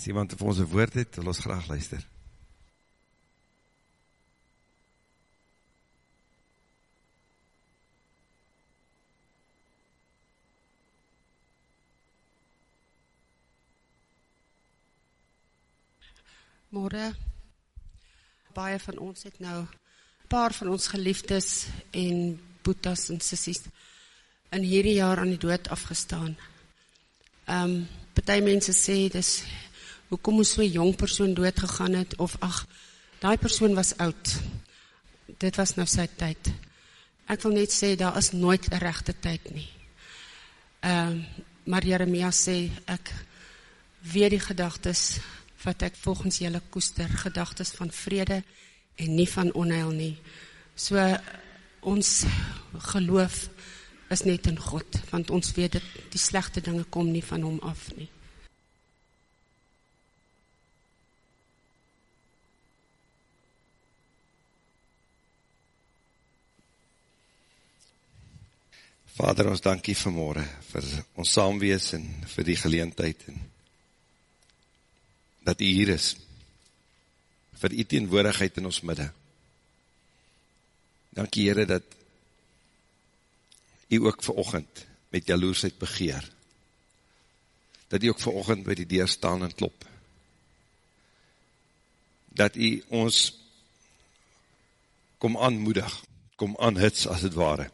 As iemand vir ons een woord het, wil ons graag luister. Morgen, baie van ons het nou, paar van ons geliefdes en boetas en sissies in hierdie jaar aan die dood afgestaan. Um, partij mense sê, dis, hoekom moes so'n jong persoon dood gegaan het, of ach, die persoon was oud. Dit was nou sy tyd. Ek wil net sê, daar is nooit een rechte tyd nie. Um, maar Jeremia sê, ek weet die gedagtes, wat ek volgens julle koester, gedagtes van vrede en nie van onheil nie. So, ons geloof is net in God, want ons weet dat die slechte dinge kom nie van hom af nie. Vader, ons dankie vanmorgen vir ons saamwees en vir die geleentheid en dat u hier is, vir u teenwoordigheid in ons midde. Dankie Heere dat u ook vir ochend met jaloersheid begeer, dat u ook vir ochend by die deur staan en klop, dat u ons kom aanmoedig, kom aanhits as het ware,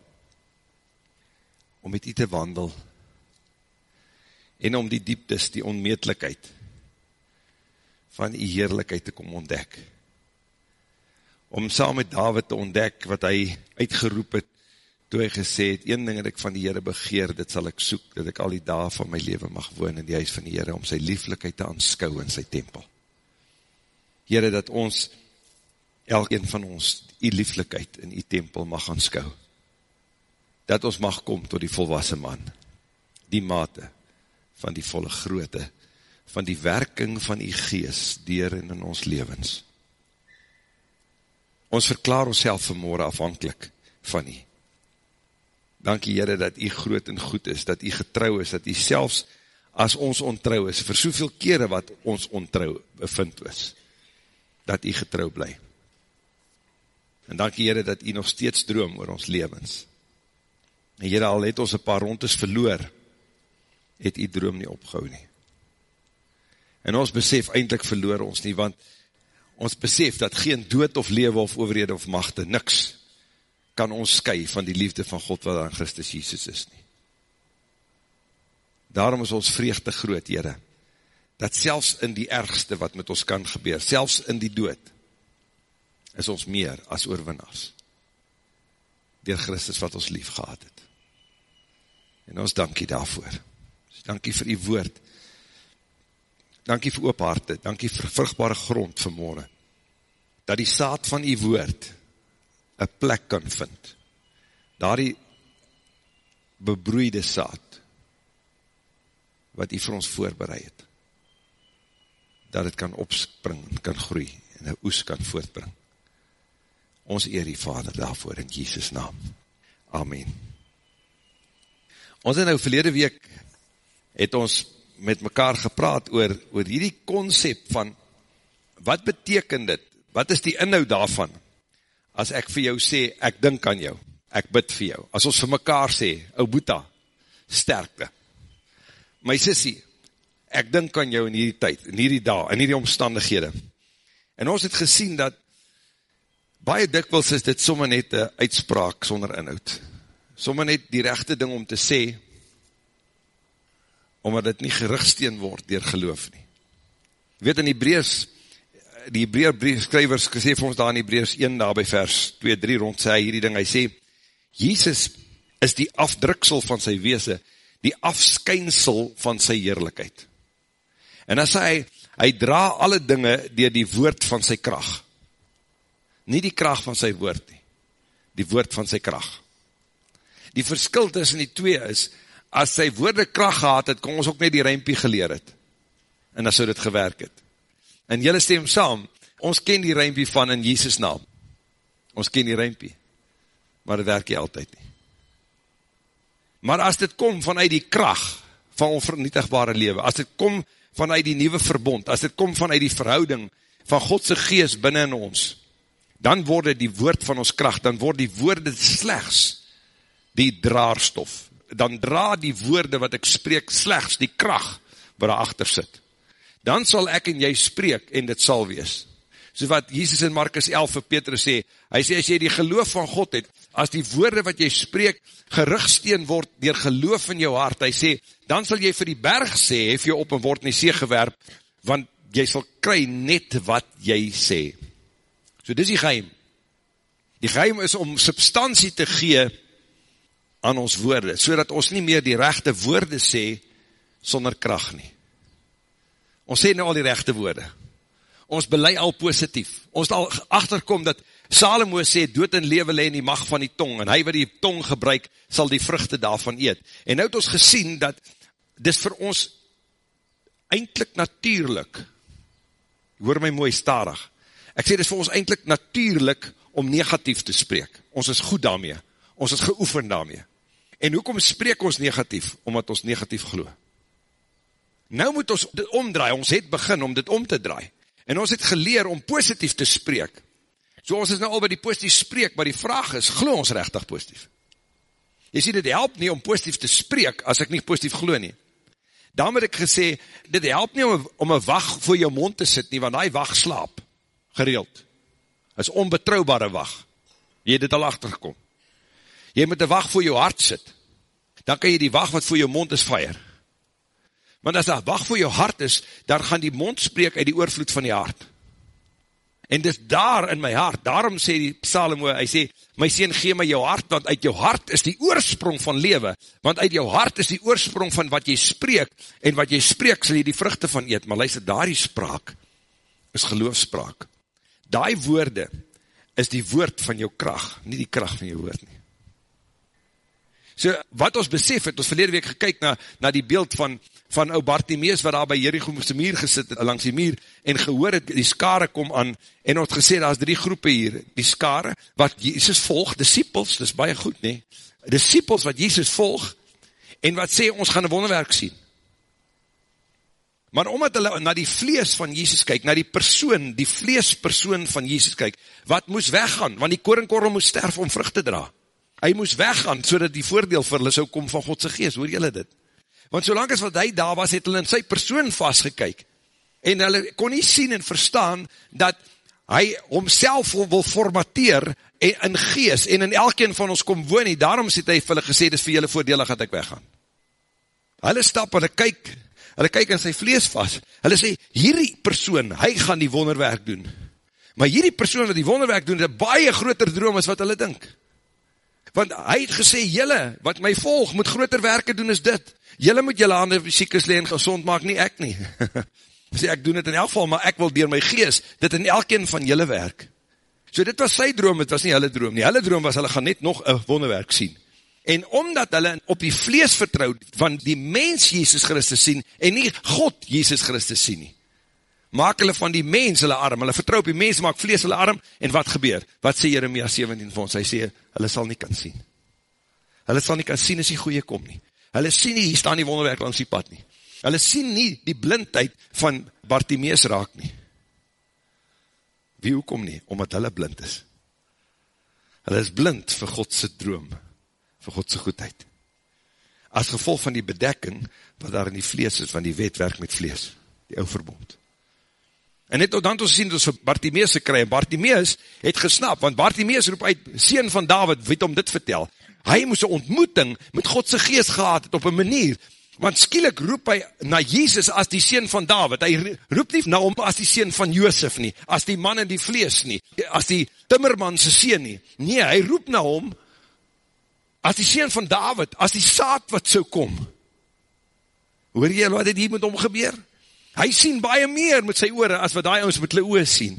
om met u te wandel, en om die dieptes, die onmeetlikheid, van die heerlijkheid te kom ontdek. Om saam met David te ontdek wat hy uitgeroep het, toe hy gesê het, een ding dat ek van die Heere begeer, dit sal ek soek, dat ek al die dae van my leven mag woon in die huis van die Heere, om sy lieflikheid te aanskou in sy tempel. Heere, dat ons, elkeen van ons, die lieflikheid in die tempel mag aanskou. Dat ons mag kom tot die volwassen man, die mate van die volle groote van die werking van die gees dier en in ons levens. Ons verklaar ons self vanmorgen afhankelijk van die. Dankie Heere dat die groot en goed is, dat die getrouw is, dat die selfs as ons ontrouw is, vir soveel kere wat ons ontrouw bevind is, dat die getrouw bly. En dankie Heere dat die nog steeds droom oor ons levens. En Heere al het ons een paar rondes verloor, het die droom nie opgehou nie. En ons besef, eindelijk verloor ons nie, want ons besef dat geen dood of lewe of overhede of machte, niks, kan ons sky van die liefde van God wat aan Christus Jesus is nie. Daarom is ons vreugde groot, Heere, dat selfs in die ergste wat met ons kan gebeur, selfs in die dood, is ons meer as oorwinnaars, dier Christus wat ons lief gehad het. En ons dankie daarvoor. Dankie vir die woord, dankie vir oopharte, dankie vir vruchtbare grond vanmorgen, dat die saad van die woord een plek kan vind, daar die bebroeide saad, wat die vir ons voorbereid het, dat het kan opspring en kan groei, en een oes kan voortbring. Ons eer die Vader daarvoor in Jesus naam. Amen. Ons het nou verlede week, het ons met mekaar gepraat oor, oor hierdie concept van, wat beteken dit, wat is die inhoud daarvan, as ek vir jou sê, ek dink aan jou, ek bid vir jou, as ons vir mekaar sê, ou Boeta, sterkte, my sissie, ek dink aan jou in hierdie tyd, in hierdie dag, in hierdie omstandighede, en ons het gesien dat, baie dikwils is dit somme net een uitspraak sonder inhoud, somme net die rechte ding om te sê, omdat dit nie gerigsteen word dier geloof nie. Weet in Hebreus, die Hebreer skrywers sê vir ons daar in Hebreus 1 daar by vers 2, 3 rond sê hierdie ding, hy sê, Jesus is die afdruksel van sy weese, die afskynsel van sy heerlijkheid. En as hy, hy dra alle dinge dier die woord van sy kracht. Nie die kracht van sy woord nie, die woord van sy kracht. Die verskil tussen die twee is, as sy woorde kracht gehad het, kon ons ook net die ruimpie geleer het. En as so dit gewerk het. En jylle stem saam, ons ken die ruimpie van in Jesus naam. Ons ken die ruimpie. Maar dit werk nie altyd nie. Maar as dit kom vanuit die kracht van onvernietigbare lewe, as dit kom vanuit die nieuwe verbond, as dit kom vanuit die verhouding van Godse geest binnen in ons, dan word die woord van ons kracht, dan word die woorde slechts die draarstof. Dan dra die woorde wat ek spreek slechts die kracht wat daar achter sit. Dan sal ek en jy spreek en dit sal wees. So wat Jesus in Markus 11 vir Petrus sê, hy sê as jy die geloof van God het, as die woorde wat jy spreek gerigsteen word dier geloof in jou hart, hy sê, dan sal jy vir die berg sê, hef jy op en word in die see gewerp, want jy sal kry net wat jy sê. So dis die geheim. Die geheim is om substantie te gee aan ons woorde, so dat ons nie meer die rechte woorde sê, sonder kracht nie. Ons sê nou al die rechte woorde. Ons belei al positief. Ons al achterkom dat Salomo sê, dood en lewe le in die macht van die tong, en hy wat die tong gebruik, sal die vruchte daarvan eet. En nou het ons gesien dat, dis vir ons eindelijk natuurlijk, hoor my mooi starig, ek sê dis vir ons eindelijk natuurlijk om negatief te spreek. Ons is goed daarmee. Ons is geoefen daarmee. En hoekom spreek ons negatief? Omdat ons negatief geloof. Nou moet ons dit omdraai, ons het begin om dit om te draai. En ons het geleer om positief te spreek. So ons is nou al by die positief spreek, maar die vraag is, glo ons rechtig positief? Jy sê, dit help nie om positief te spreek, as ek nie positief glo nie. Daarom het ek gesê, dit help nie om, om een wacht voor jou mond te sit nie, want die wacht slaap, gereeld. Het is onbetrouwbare wacht. Jy het dit al achtergekom. Jy moet een wacht voor jou hart sit, dan kan jy die wacht wat voor jou mond is feier. Want as daar wacht voor jou hart is, dan gaan die mond spreek uit die oorvloed van die hart. En dis daar in my hart, daarom sê die Salomo, hy sê, my sien, gee my jou hart, want uit jou hart is die oorsprong van lewe, want uit jou hart is die oorsprong van wat jy spreek, en wat jy spreek, sal jy die vruchte van eet, maar luister, daar die spraak, is geloofspraak. Daai woorde, is die woord van jou kracht, nie die kracht van jou woord nie. So, wat ons besef het, ons verlede week gekyk na, na die beeld van, van ou Bartimeus, wat daar by Jericho die muur gesit het, langs die muur, en gehoor het, die skare kom aan, en ons gesê, daar is drie groepe hier, die skare, wat Jesus volg, disciples, dis baie goed, nie, disciples wat Jesus volg, en wat sê, ons gaan een wonderwerk sien, maar omdat hulle na die vlees van Jesus kyk, na die persoon, die vleespersoon van Jesus kyk, wat moes weggaan, want die koringkorrel moes sterf om vrucht te dra, Hy moes weggaan, so die voordeel vir hulle sou kom van Godse geest, hoor julle dit? Want solang as wat hy daar was, het hulle in sy persoon vastgekyk, en hulle kon nie sien en verstaan, dat hy homself wil formateer, in geest, en in elkeen van ons kom woon nie, daarom sê hy vir hulle gesê, dis vir julle voordelig dat ek weggaan. Hulle stap, hulle kyk, hulle kyk in sy vlees vast, hulle sê, hierdie persoon, hy gaan die wonderwerk doen, maar hierdie persoon wat die wonderwerk doen, is een baie groter droom as wat hulle dink, want hy het gesê, jylle, wat my volg, moet groter werke doen as dit, jylle moet jylle handen fysiekes leen gezond maak, nie ek nie, sê ek doen dit in elk geval, maar ek wil dier my gees, dit in elkeen van jylle werk, so dit was sy droom, het was nie hulle droom nie, hulle droom was, hulle gaan net nog een wonderwerk sien, en omdat hulle op die vlees vertrouwd, van die mens Jezus Christus sien, en nie God Jezus Christus sien nie, maak hulle van die mens hulle arm, hulle vertrouw op die mens, maak vlees hulle arm, en wat gebeur? Wat sê Jeremia 17 vir ons? Hy sê, hulle sal nie kan sien. Hulle sal nie kan sien as die goeie kom nie. Hulle sien nie, hier staan die wonderwerk langs die pad nie. Hulle sien nie die blindheid van Bartimeus raak nie. Wie hoekom nie? Omdat hulle blind is. Hulle is blind vir Godse droom, vir Godse goedheid. As gevolg van die bedekking, wat daar in die vlees is, van die wet werk met vlees, die ou verbond. En net dan ons sien, ons Bartimeus gekry, en Bartimeus het gesnap, want Bartimeus roep uit, sien van David, weet om dit vertel, hy moes een ontmoeting met Godse geest gehad het op een manier, want skielik roep hy na Jezus as die sien van David, hy roep nie na hom as die sien van Joosef nie, as die man in die vlees nie, as die timmermanse sien nie, nee, hy roep na hom, as die sien van David, as die saad wat so kom, hoor jy wat het hier met hom gebeur? Hy sien baie meer met sy oore as wat die ons met hulle oor sien.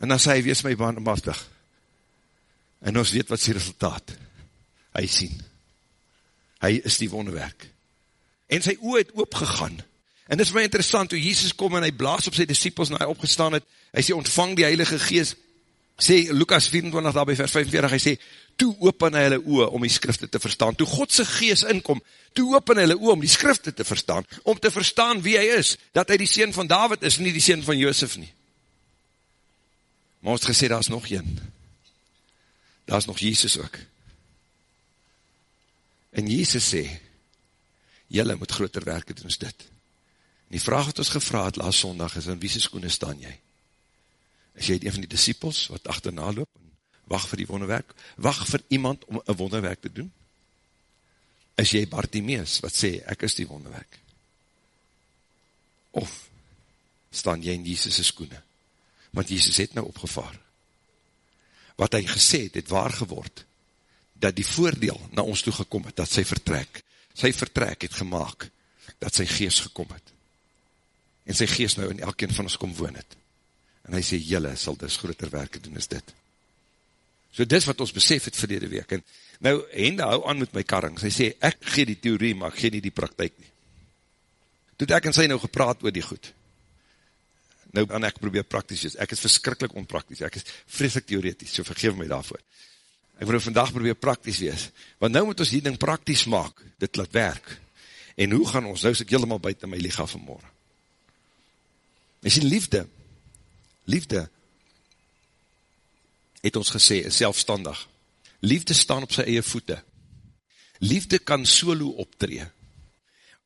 En dan sê hy, wees my barmhartig. En ons weet wat sy resultaat. Hy sien. Hy is die wonderwerk. En sy oor het oopgegaan. En dit is my interessant, toe Jesus kom en hy blaas op sy disciples en hy opgestaan het, hy sê, ontvang die Heilige Geest. Sê Lukas 24 daarby vers 45, hy sê, toe open hy hulle oe om die skrifte te verstaan. Toe Godse gees inkom, toe open hy hulle oe om die skrifte te verstaan, om te verstaan wie hy is, dat hy die sien van David is, nie die sien van Jozef nie. Maar ons gesê, daar is nog een. Daar is nog Jesus ook. En Jesus sê, jylle moet groter werke doen as dit. En die vraag wat ons gevra het laas sondag is, in wie sy skoene staan jy? Is jy een van die disciples wat achterna loop wacht vir die wonderwerk? Wacht vir iemand om een wonderwerk te doen? Is jy Bartimeus wat sê, ek is die wonderwerk? Of staan jy in Jesus' skoene? Want Jesus het nou opgevaar. Wat hy gesê het, het waar geword, dat die voordeel na ons toe gekom het, dat sy vertrek, sy vertrek het gemaakt, dat sy geest gekom het. En sy geest nou in elkeen van ons kom woon het. En hy sê, jylle sal dus groter werke doen as dit. So dis wat ons besef het verlede week. En nou, Hende hou aan met my karring. Sy sê, ek gee die theorie, maar ek gee nie die praktijk nie. Toe ek en sy nou gepraat oor die goed. Nou, dan ek probeer praktisch wees. Ek is verskrikkelijk onpraktisch. Ek is vreselijk theoretisch, so vergeef my daarvoor. Ek wil nou vandag probeer praktisch wees. Want nou moet ons die ding praktisch maak, dit laat werk. En hoe gaan ons, nou is ek helemaal buiten my lichaam vanmorgen. Is die liefde, liefde, het ons gesê, is selfstandig. Liefde staan op sy eie voete. Liefde kan solo optree.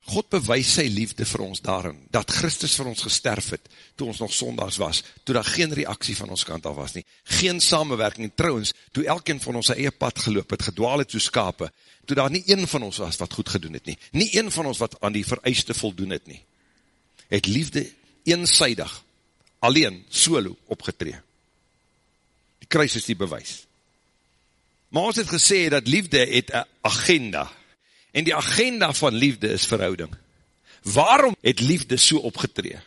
God bewys sy liefde vir ons daarin, dat Christus vir ons gesterf het, toe ons nog sondags was, toe daar geen reaksie van ons kant af was nie, geen samenwerking, trouwens, toe elkeen van ons eie pad geloop het, gedwaal het soos skape, toe daar nie een van ons was wat goed gedoen het nie, nie een van ons wat aan die vereiste voldoen het nie, het liefde eenzijdig, alleen, solo, opgetree. Die kruis is die bewys. Maar ons het gesê dat liefde het een agenda, En die agenda van liefde is verhouding. Waarom het liefde so opgetree?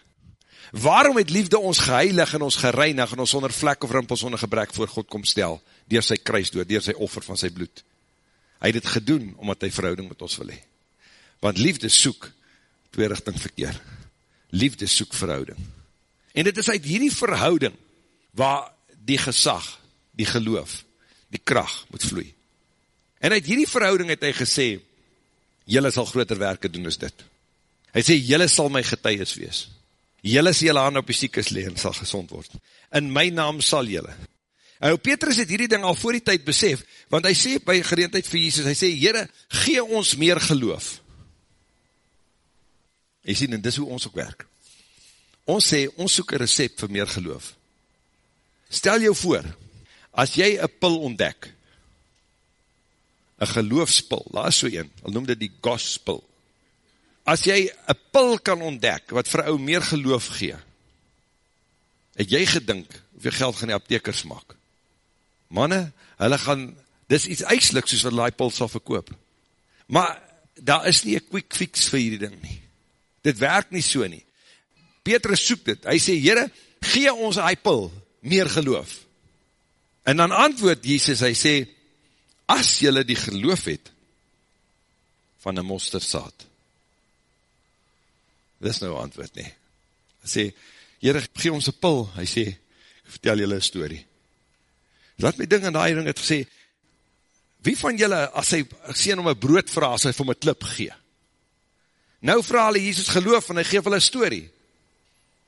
Waarom het liefde ons geheilig en ons gereinig en ons sonder vlek of rimpels sonder gebrek voor God kom stel, dier sy kruisdood, dier sy offer van sy bloed? Hy het het gedoen, omdat hy verhouding met ons wil hee. Want liefde soek, twee richting verkeer, liefde soek verhouding. En dit is uit hierdie verhouding, waar die gesag, die geloof, die kracht moet vloei. En uit hierdie verhouding het hy gesê, jylle sal groter werke doen as dit. Hy sê, jylle sal my getuies wees. Jylle sal jylle aan op die siekes leen, sal gezond word. In my naam sal jylle. En nou, Petrus het hierdie ding al voor die tyd besef, want hy sê by gereentheid vir Jesus, hy sê, Heere, gee ons meer geloof. Hy sê, en dis hoe ons ook werk. Ons sê, ons soek een recept vir meer geloof. Stel jou voor, as jy een pil ontdek, een geloofspil, daar is so een, al noem dit die gospel. As jy een pil kan ontdek, wat vir ou meer geloof gee, het jy gedink, hoeveel geld gaan die aptekers maak? Manne, hulle gaan, dis iets eislik soos wat die pil sal verkoop. Maar, daar is nie een quick fix vir hierdie ding nie. Dit werk nie so nie. Petrus soek dit, hy sê, Heere, gee ons die pil, meer geloof. En dan antwoord Jesus, hy sê, as jylle die geloof het van een mosterdzaad. Dit is nou antwoord nie. Hy sê, Heere, gee ons een pil. Hy sê, vertel jylle een story. Laat my ding in die ring het gesê, wie van jylle, as hy sien om een brood vraag, as hy vir my klip gee? Nou vraag hy Jesus geloof, en hy geef hulle een story.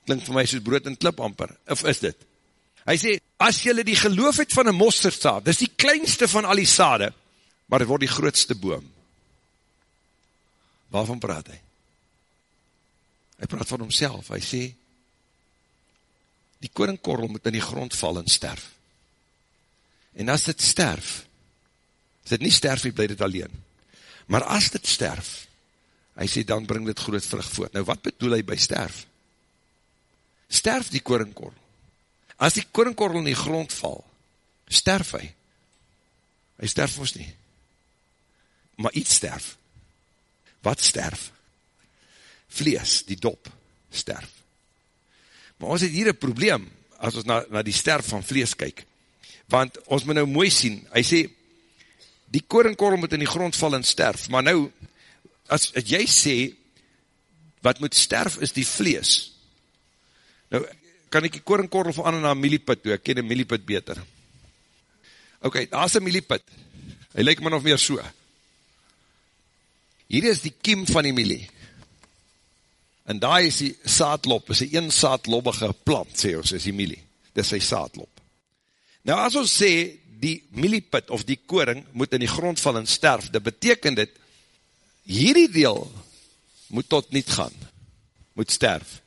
Klink vir my soos brood en klip amper. Of is dit? Hy sê, as jylle die geloof het van een mosterdsaad, dis die kleinste van al die sade, maar het word die grootste boom. Waarvan praat hy? Hy praat van homself, hy sê, die koringkorrel moet in die grond val en sterf. En as dit sterf, as dit nie sterf, hy blij dit alleen. Maar as dit sterf, hy sê, dan bring dit groot vrug voort. Nou wat bedoel hy by sterf? Sterf die koringkorrel. As die koringkorrel in die grond val, sterf hy. Hy sterf ons nie. Maar iets sterf. Wat sterf? Vlees, die dop, sterf. Maar ons het hier een probleem, as ons na, na die sterf van vlees kyk. Want ons moet nou mooi sien, hy sê, die koringkorrel moet in die grond val en sterf, maar nou, as, as jy sê, wat moet sterf is die vlees. Nou, kan ek die koringkorrel verander na milliput toe, ek ken die milliput beter. Ok, daar is een milliput, hy lyk my nog meer so. Hier is die kiem van die milie, en daar is die saadlop, is die een saadlobbige plant, sê ons, is die milie, dit is sy saadlop. Nou as ons sê, die milliput of die koring moet in die grond val en sterf, dit beteken dit, hierdie deel moet tot niet gaan, moet sterf,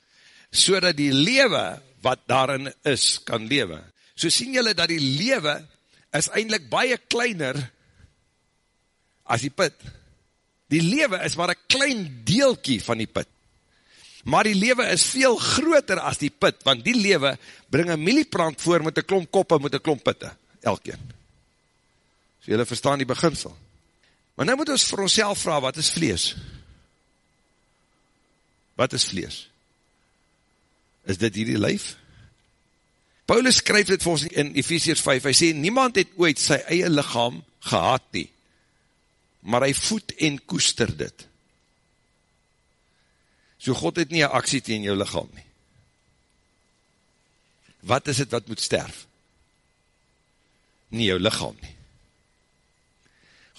so die lewe wat daarin is, kan lewe. So sien julle dat die lewe is eindelijk baie kleiner as die put. Die lewe is maar een klein deelkie van die put. Maar die lewe is veel groter as die put, want die lewe bring een milieprand voor met een klomp koppe, met een klomp putte, elkeen. So julle verstaan die beginsel. Maar nou moet ons vir ons vraag, wat is vlees? Wat is vlees? Is dit hierdie lijf? Paulus skryf dit vir ons in Ephesians 5, hy sê, niemand het ooit sy eie lichaam gehad nie, maar hy voed en koester dit. So God het nie een aksie tegen jou lichaam nie. Wat is het wat moet sterf? Nie jou lichaam nie.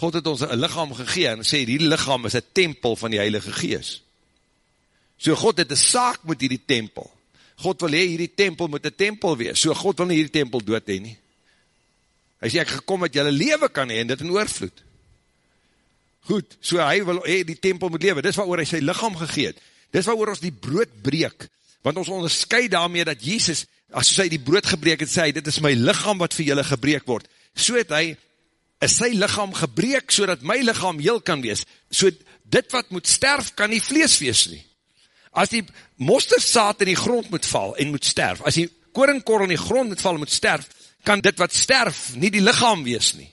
God het ons een lichaam gegeen en sê, die lichaam is een tempel van die Heilige Gees. So God het een saak met die tempel. God wil hee, hierdie tempel moet een tempel wees, so God wil nie hierdie tempel dood hee nie. Hy sê, ek gekom dat jylle leven kan hee, en dit in oorvloed. Goed, so hy wil hee, die tempel moet leven, dis wat oor hy sy lichaam gegeet, dis wat oor ons die brood breek, want ons onderscheid daarmee dat Jezus, as hy die brood gebreek het, sê dit is my lichaam wat vir jylle gebreek word, so het hy, is sy lichaam gebreek, so dat my lichaam heel kan wees, so dit wat moet sterf, kan nie vlees wees nie, as die mostersaad in die grond moet val en moet sterf, as die koringkorrel in die grond moet val en moet sterf, kan dit wat sterf nie die lichaam wees nie.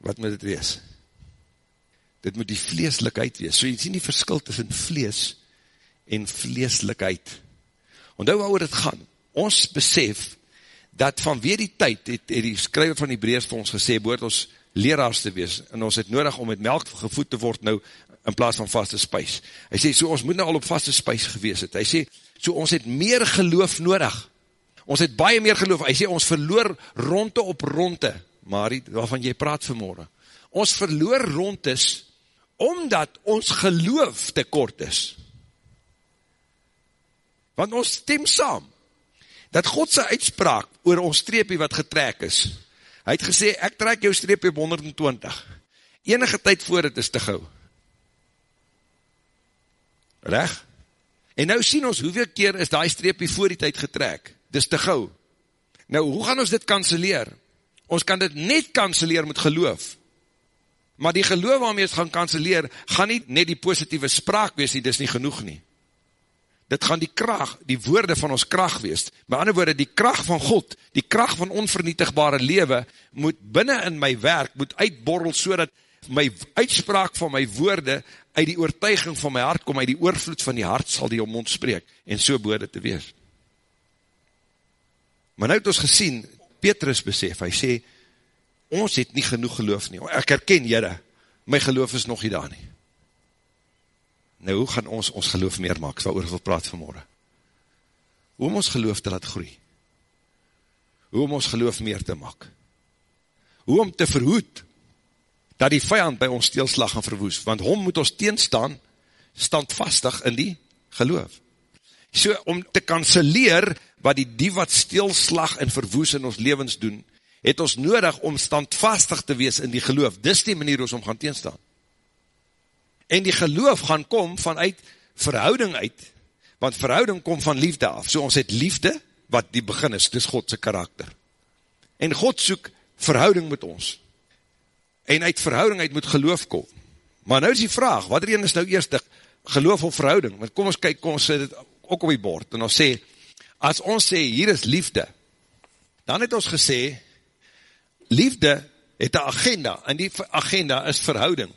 Wat moet dit wees? Dit moet die vleeslikheid wees. So jy sien die verskil tussen vlees en vleeslikheid. Ondou waar dit gaan, ons besef dat vanweer die tyd, het, het die skryver van die breers vir ons gesê, boord ons leraars te wees, en ons het nodig om met melk gevoed te word nou, in plaas van vaste spuis. Hy sê, so ons moet nou al op vaste spuis gewees het. Hy sê, so ons het meer geloof nodig. Ons het baie meer geloof. Hy sê, ons verloor ronde op ronde, Marie, waarvan jy praat vanmorgen. Ons verloor rondes, omdat ons geloof te kort is. Want ons stem saam, dat Godse uitspraak oor ons streepie wat getrek is, hy het gesê, ek trek jou streepie op 120, enige tyd voor het is te gauw, Reg? En nou sien ons, hoeveel keer is die streepie voor die tyd getrek? Dis te gauw. Nou, hoe gaan ons dit kanseleer? Ons kan dit net kanseleer met geloof. Maar die geloof waarmee ons gaan kanseleer, gaan nie net die positieve spraak wees nie, dis nie genoeg nie. Dit gaan die kracht, die woorde van ons kracht wees. Met ander woorde, die kracht van God, die kracht van onvernietigbare lewe, moet binnen in my werk, moet uitborrel, so dat my uitspraak van my woorde uit die oortuiging van my hart kom, uit die oorvloed van die hart sal die om mond spreek, en so boorde te wees. Maar nou het ons gesien, Petrus besef, hy sê, ons het nie genoeg geloof nie, ek herken jyre, my geloof is nog nie daar nie. Nou, hoe gaan ons ons geloof meer maak, sal oor wil praat vanmorgen. Hoe om ons geloof te laat groei? Hoe om ons geloof meer te maak? Hoe om te verhoed, dat die vijand by ons steelslag gaan verwoes, want hom moet ons teenstaan, standvastig in die geloof. So, om te kanseleer, wat die die wat steelslag en verwoes in ons levens doen, het ons nodig om standvastig te wees in die geloof. Dis die manier ons om gaan teenstaan. En die geloof gaan kom vanuit verhouding uit, want verhouding kom van liefde af. So ons het liefde, wat die begin is, dis Godse karakter. En God soek verhouding met ons en uit verhouding uit moet geloof kom. Maar nou is die vraag, wat er een is nou eerst geloof of verhouding? Want kom ons kyk, kom ons sê dit ook op die bord, en ons sê, as ons sê, hier is liefde, dan het ons gesê, liefde het een agenda, en die agenda is verhouding.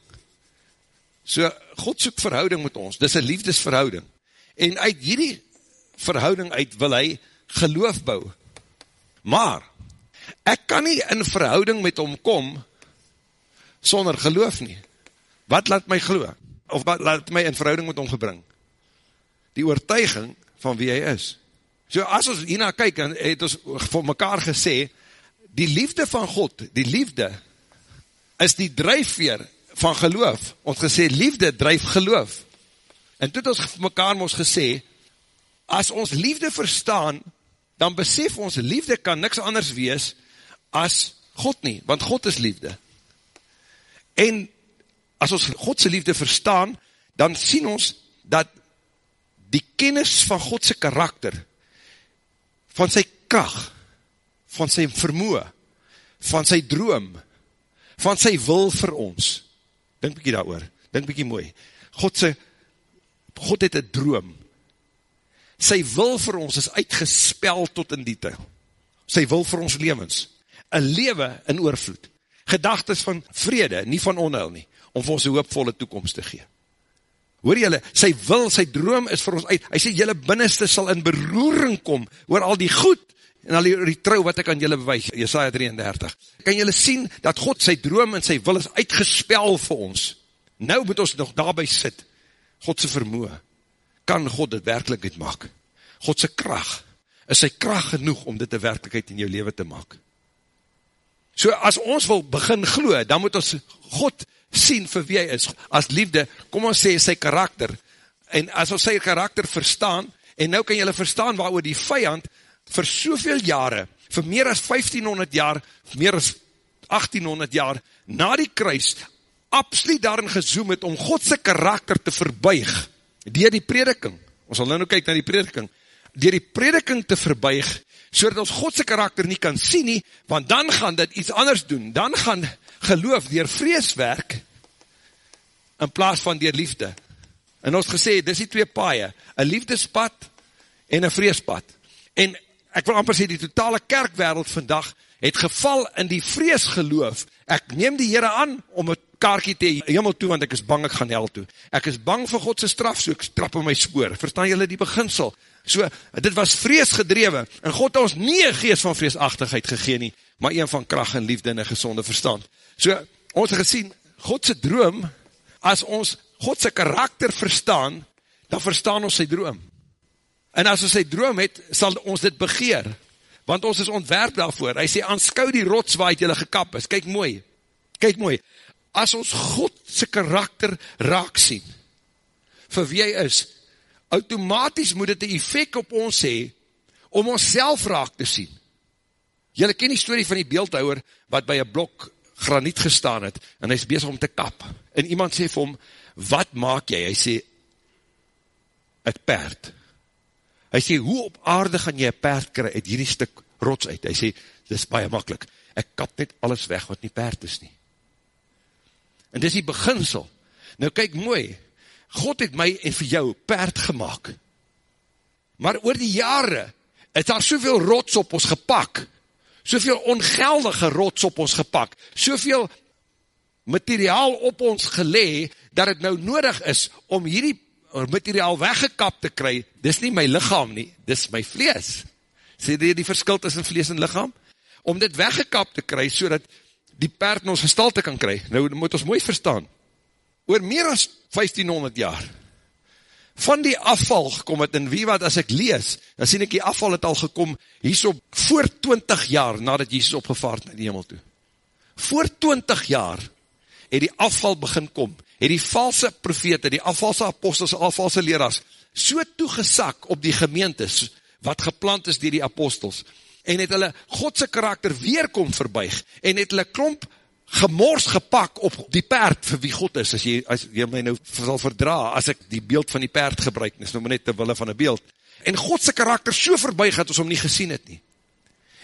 So, God soek verhouding met ons, dis een liefdesverhouding. En uit hierdie verhouding uit wil hy geloof bou. Maar, ek kan nie in verhouding met hom kom, sonder geloof nie. Wat laat my geloof? Of wat laat my in verhouding met hom gebring? die oortuiging van wie hy is. So as ons hierna kyk, en het ons vir mekaar gesê, die liefde van God, die liefde, is die drijfveer van geloof. Ons gesê, liefde drijf geloof. En toe het ons vir mekaar ons gesê, as ons liefde verstaan, dan besef ons, liefde kan niks anders wees, as God nie, want God is liefde. En, as ons Godse liefde verstaan, dan sien ons, dat die kennis van Godse karakter, van sy kracht, van sy vermoe, van sy droom, van sy wil vir ons. Dink bykie daar oor, dink bykie mooi. Godse, God het een droom. Sy wil vir ons is uitgespel tot in te. Sy wil vir ons levens. Een leven in oorvloed. Gedagtes van vrede, nie van onheil nie, om vir ons een hoopvolle toekomst te gee. Hoor jylle, sy wil, sy droom is vir ons uit. Hy sê, jylle binneste sal in beroering kom, oor al die goed, en al die, die trouw wat ek aan jylle bewys, Jesaja 33. Kan jylle sien, dat God sy droom en sy wil is uitgespel vir ons. Nou moet ons nog daarby sit. Godse vermoe, kan God dit werkelijkheid maak. Godse kracht, is sy kracht genoeg om dit de werkelijkheid in jou leven te maak. So as ons wil begin glo, dan moet ons God sien vir wie hy is, as liefde, kom ons sê sy karakter, en as ons sy karakter verstaan, en nou kan jylle verstaan waar die vijand, vir soveel jare, vir meer as 1500 jaar, meer as 1800 jaar, na die kruis, absoluut daarin gezoom het, om Godse karakter te verbuig, dier die prediking, ons sal nou kyk na die prediking, dier die prediking te verbuig, so dat ons Godse karakter nie kan sien nie, want dan gaan dit iets anders doen, dan gaan geloof dier vreeswerk, in plaas van dier liefde. En ons gesê, dis die twee paaie, een liefdespad en een vreespad. En ek wil amper sê, die totale kerkwereld vandag het geval in die vreesgeloof. Ek neem die Heere aan om een kaartje te hemel toe, want ek is bang, ek gaan hel toe. Ek is bang vir Godse straf, so ek trap in my spoor. Verstaan julle die beginsel? So, dit was vreesgedrewe, en God het ons nie een geest van vreesachtigheid gegeen nie, maar een van kracht en liefde en een gezonde verstand. So, ons het gesien, Godse droom, as ons Godse karakter verstaan, dan verstaan ons sy droom. En as ons sy droom het, sal ons dit begeer, want ons is ontwerp daarvoor. Hy sê, aanskou die rots waar het jylle gekap is. Kyk mooi, kyk mooi. As ons Godse karakter raak sien, vir wie hy is, automatisch moet dit een effect op ons hee, om ons self raak te sien. Jylle ken die story van die beeldhouwer, wat by een blok graniet gestaan het, en hy is bezig om te kap. En iemand sê vir hom, wat maak jy? Hy sê, het perd. Hy sê, hoe op aarde gaan jy een perd kry uit hierdie stuk rots uit? Hy sê, dit is baie makkelijk. Ek kap net alles weg wat nie perd is nie. En dit is die beginsel. Nou kyk mooi, God het my en vir jou perd gemaakt. Maar oor die jare, het daar soveel rots op ons gepak, soveel ongeldige rots op ons gepak, soveel materiaal op ons gelee, dat het nou nodig is om hierdie materiaal weggekap te kry, dis nie my lichaam nie, dis my vlees. Sê die, die verskil tussen vlees en lichaam? Om dit weggekap te kry, so dat die perd in ons gestalte kan kry. Nou moet ons mooi verstaan. Oor meer as 1500 jaar, van die afval gekom het, en wie wat as ek lees, dan sien ek die afval het al gekom, hier so voor 20 jaar, nadat Jesus opgevaard in die hemel toe. Voor 20 jaar, het die afval begin kom, het die valse profete, die valse apostels, al valse leraars, so toegesak op die gemeentes, wat geplant is dier die apostels, en het hulle Godse karakter weer kom verbuig, en het hulle klomp gemors gepak op die perd vir wie God is, as jy, as jy my nou sal verdra, as ek die beeld van die perd gebruik, is nou net te wille van die beeld, en Godse karakter so verbuig het, ons om nie gesien het nie.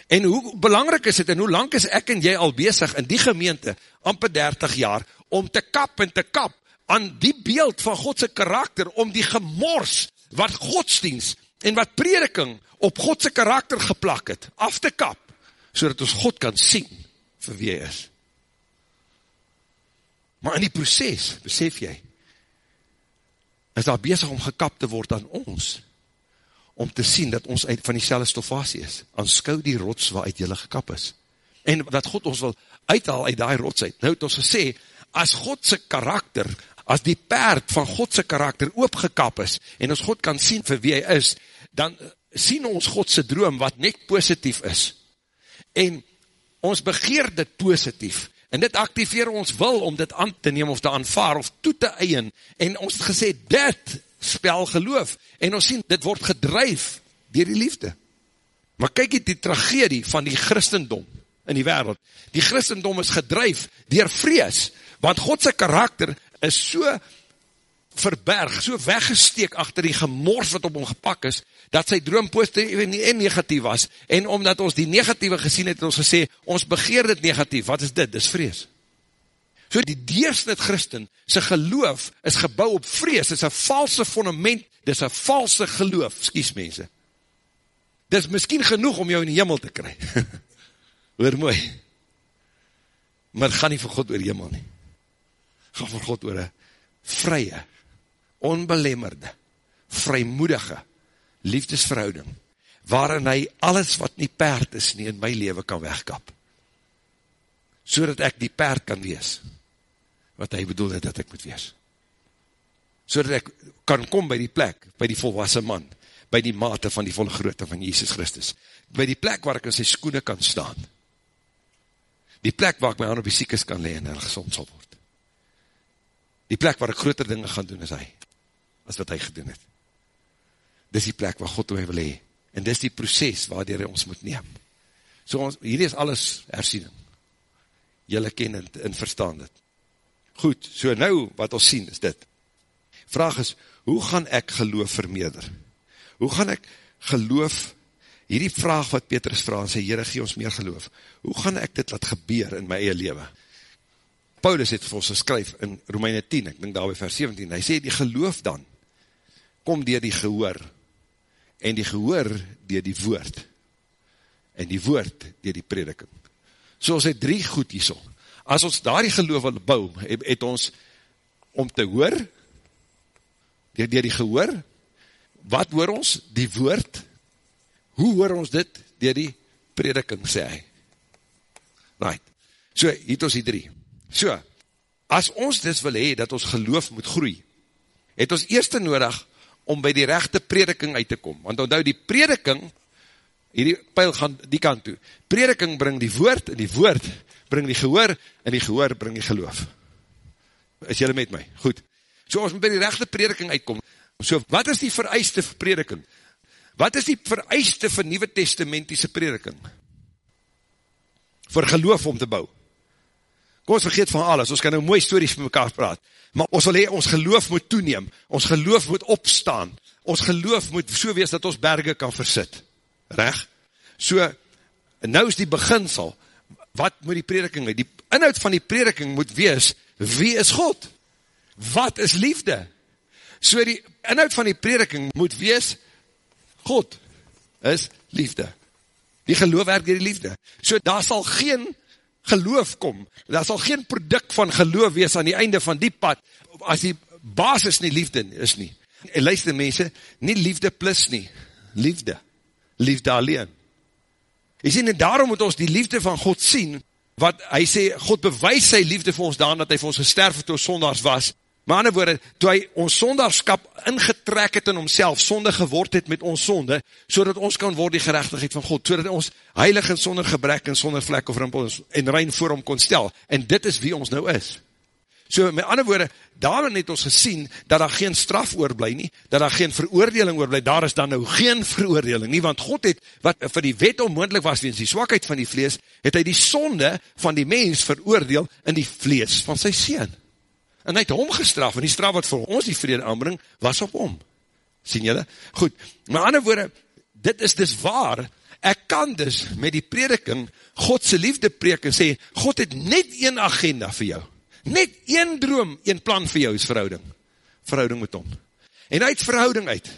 En hoe belangrijk is het, en hoe lang is ek en jy al bezig in die gemeente, amper 30 jaar, om te kap en te kap aan die beeld van Godse karakter, om die gemors wat godsdienst en wat prediking op Godse karakter geplak het, af te kap, so ons God kan sien vir wie hy is. Maar in die proces, besef jy, is daar bezig om gekap te word aan ons, om te sien dat ons uit van die selle stofasie is, aanskou die rots waaruit jylle gekap is, en dat God ons wil uithaal uit die rots uit. Nou het ons gesê, as Godse karakter, as die paard van Godse karakter oopgekap is, en ons God kan sien vir wie hy is, dan sien ons Godse droom wat net positief is. En ons begeer dit positief, en dit activeer ons wil om dit aan te neem of te aanvaar of toe te eien, en ons het gesê, dit spel geloof, en ons sien, dit word gedrijf dier die liefde. Maar kyk het die tragedie van die christendom in die wereld. Die christendom is gedrijf dier vrees, want Godse karakter is so verberg, so weggesteek achter die gemors wat op hom gepak is, dat sy droom positief en negatief was, en omdat ons die negatieve gesien het, het ons gesê, ons begeer dit negatief, wat is dit? Dit is vrees. So die deersnit christen, sy geloof is gebouw op vrees, dit is een valse fundament, dit is een valse geloof, skies mense. Dit is miskien genoeg om jou in die hemel te kry. Hoor mooi. Maar het gaan nie vir God oor die hemel nie gaan vir God oor een vrye, onbelemmerde, vrymoedige liefdesverhouding, waarin hy alles wat nie paard is nie in my leven kan wegkap. So dat ek die paard kan wees, wat hy bedoel het dat ek moet wees. So dat ek kan kom by die plek, by die volwassen man, by die mate van die volle grootte van Jesus Christus, by die plek waar ek in sy skoene kan staan, die plek waar ek my aan op die siekes kan leen en gezond sal word die plek waar ek groter dinge gaan doen as hy, as wat hy gedoen het. Dis die plek waar God my wil hee, en dis die proces waardoor hy ons moet neem. So ons, hier is alles hersiening. Julle ken en, en verstaan dit. Goed, so nou wat ons sien is dit. Vraag is, hoe gaan ek geloof vermeerder? Hoe gaan ek geloof, hierdie vraag wat Petrus vraag, en sê, Heere, gee ons meer geloof. Hoe gaan ek dit laat gebeur in my eie leven? Paulus het vir ons geskryf in Romeine 10, ek dink daar by vers 17, hy sê die geloof dan, kom dier die gehoor, en die gehoor dier die woord, en die woord dier die prediking. So ons het drie goed hierso. As ons daar die geloof wil bou, het, het ons om te hoor, dier, dier die gehoor, wat hoor ons? Die woord. Hoe hoor ons dit? Dier die prediking, sê hy. Right. So, het ons die drie. So, as ons dis wil hee, dat ons geloof moet groei, het ons eerste nodig om by die rechte prediking uit te kom. Want onthou die prediking, hierdie pijl gaan die kant toe, prediking bring die woord, en die woord bring die gehoor, en die gehoor bring die geloof. Is jylle met my? Goed. So ons moet by die rechte prediking uitkom. So wat is die vereiste prediking? Wat is die vereiste vir Nieuwe Testamentiese prediking? Voor geloof om te bouw. Kom ons vergeet van alles, ons kan nou mooie stories met mekaar praat, maar ons wil hee, ons geloof moet toeneem, ons geloof moet opstaan, ons geloof moet so wees dat ons berge kan versit, reg? So, nou is die beginsel, wat moet die prediking, die inhoud van die prediking moet wees, wie is God? Wat is liefde? So die inhoud van die prediking moet wees, God is liefde. Die geloof werk dier die liefde. So daar sal geen geloof kom, daar sal geen product van geloof wees aan die einde van die pad, as die basis nie liefde is nie. En luister mense, nie liefde plus nie, liefde, liefde alleen. Jy sien, en daarom moet ons die liefde van God sien, wat hy sê, God bewys sy liefde vir ons daan, dat hy vir ons gesterf het toe sondags was, Maar ander woorde, toe hy ons sondagskap ingetrek het in homself, sonde geword het met ons sonde, so dat ons kan word die gerechtigheid van God, so dat ons heilig en sonder gebrek en sonder vlek of rimpel en rein voor hom kon stel. En dit is wie ons nou is. So met ander woorde, daarin het ons gesien, dat daar geen straf oorblij nie, dat daar geen veroordeling oorblij, daar is dan nou geen veroordeling nie, want God het, wat vir die wet onmoendlik was, weens die swakheid van die vlees, het hy die sonde van die mens veroordeel in die vlees van sy seen en hy het hom gestraf, en die straf wat vir ons die vrede aanbring, was op hom. Sien julle? Goed, maar ander woorde, dit is dus waar, ek kan dus met die prediking, Godse liefde preek en sê, God het net een agenda vir jou, net een droom, een plan vir jou is verhouding, verhouding met hom. En uit verhouding uit,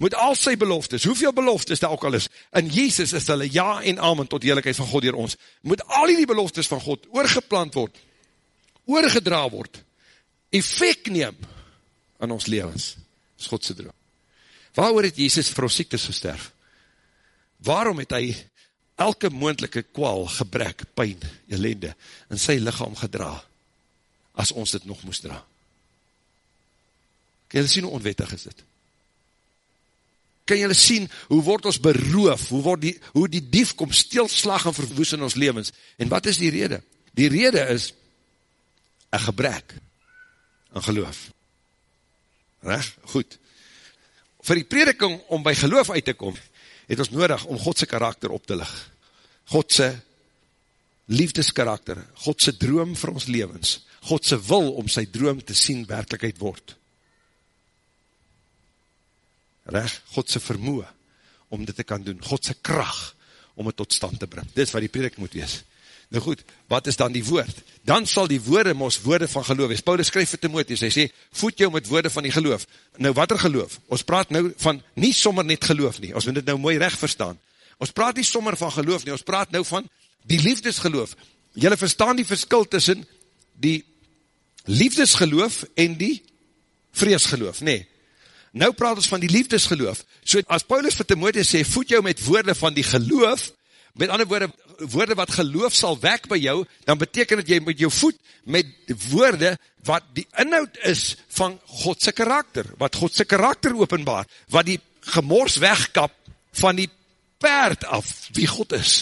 moet al sy beloftes, hoeveel beloftes daar ook al is, in Jezus is hulle ja en amen tot die heiligheid van God hier ons, moet al die beloftes van God oorgeplant word, oorgedra word, effect neem aan ons levens, is Godse droom. Waarom het Jezus vir ons siektes gesterf? Waarom het hy elke moendelike kwal, gebrek, pijn, ellende in sy lichaam gedra, as ons dit nog moest dra? Kan julle sien hoe onwettig is dit? Kan julle sien hoe word ons beroof, hoe, word die, hoe die dief kom stilslag en verwoes in ons levens? En wat is die rede? Die rede is een gebrek aan geloof. Reg? Goed. Voor die prediking om by geloof uit te kom, het ons nodig om Godse karakter op te lig. Godse liefdeskarakter, Godse droom vir ons levens, Godse wil om sy droom te sien werkelijkheid word. Reg, Godse vermoe om dit te kan doen, Godse kracht om het tot stand te bring. Dit is wat die predik moet wees. Nou goed, wat is dan die woord? Dan sal die woorde ons woorde van geloof wees. Paulus skryf vir Timotheus, hy sê, voed jou met woorde van die geloof. Nou wat er geloof? Ons praat nou van nie sommer net geloof nie, ons moet dit nou mooi recht verstaan. Ons praat nie sommer van geloof nie, ons praat nou van die liefdesgeloof. Julle verstaan die verskil tussen die liefdesgeloof en die vreesgeloof, nee. Nou praat ons van die liefdesgeloof. So as Paulus vir Timotheus sê, voed jou met woorde van die geloof, met ander woorde, woorde wat geloof sal wek by jou, dan beteken dat jy met jou voet met woorde wat die inhoud is van Godse karakter, wat Godse karakter openbaar, wat die gemors wegkap van die paard af, wie God is,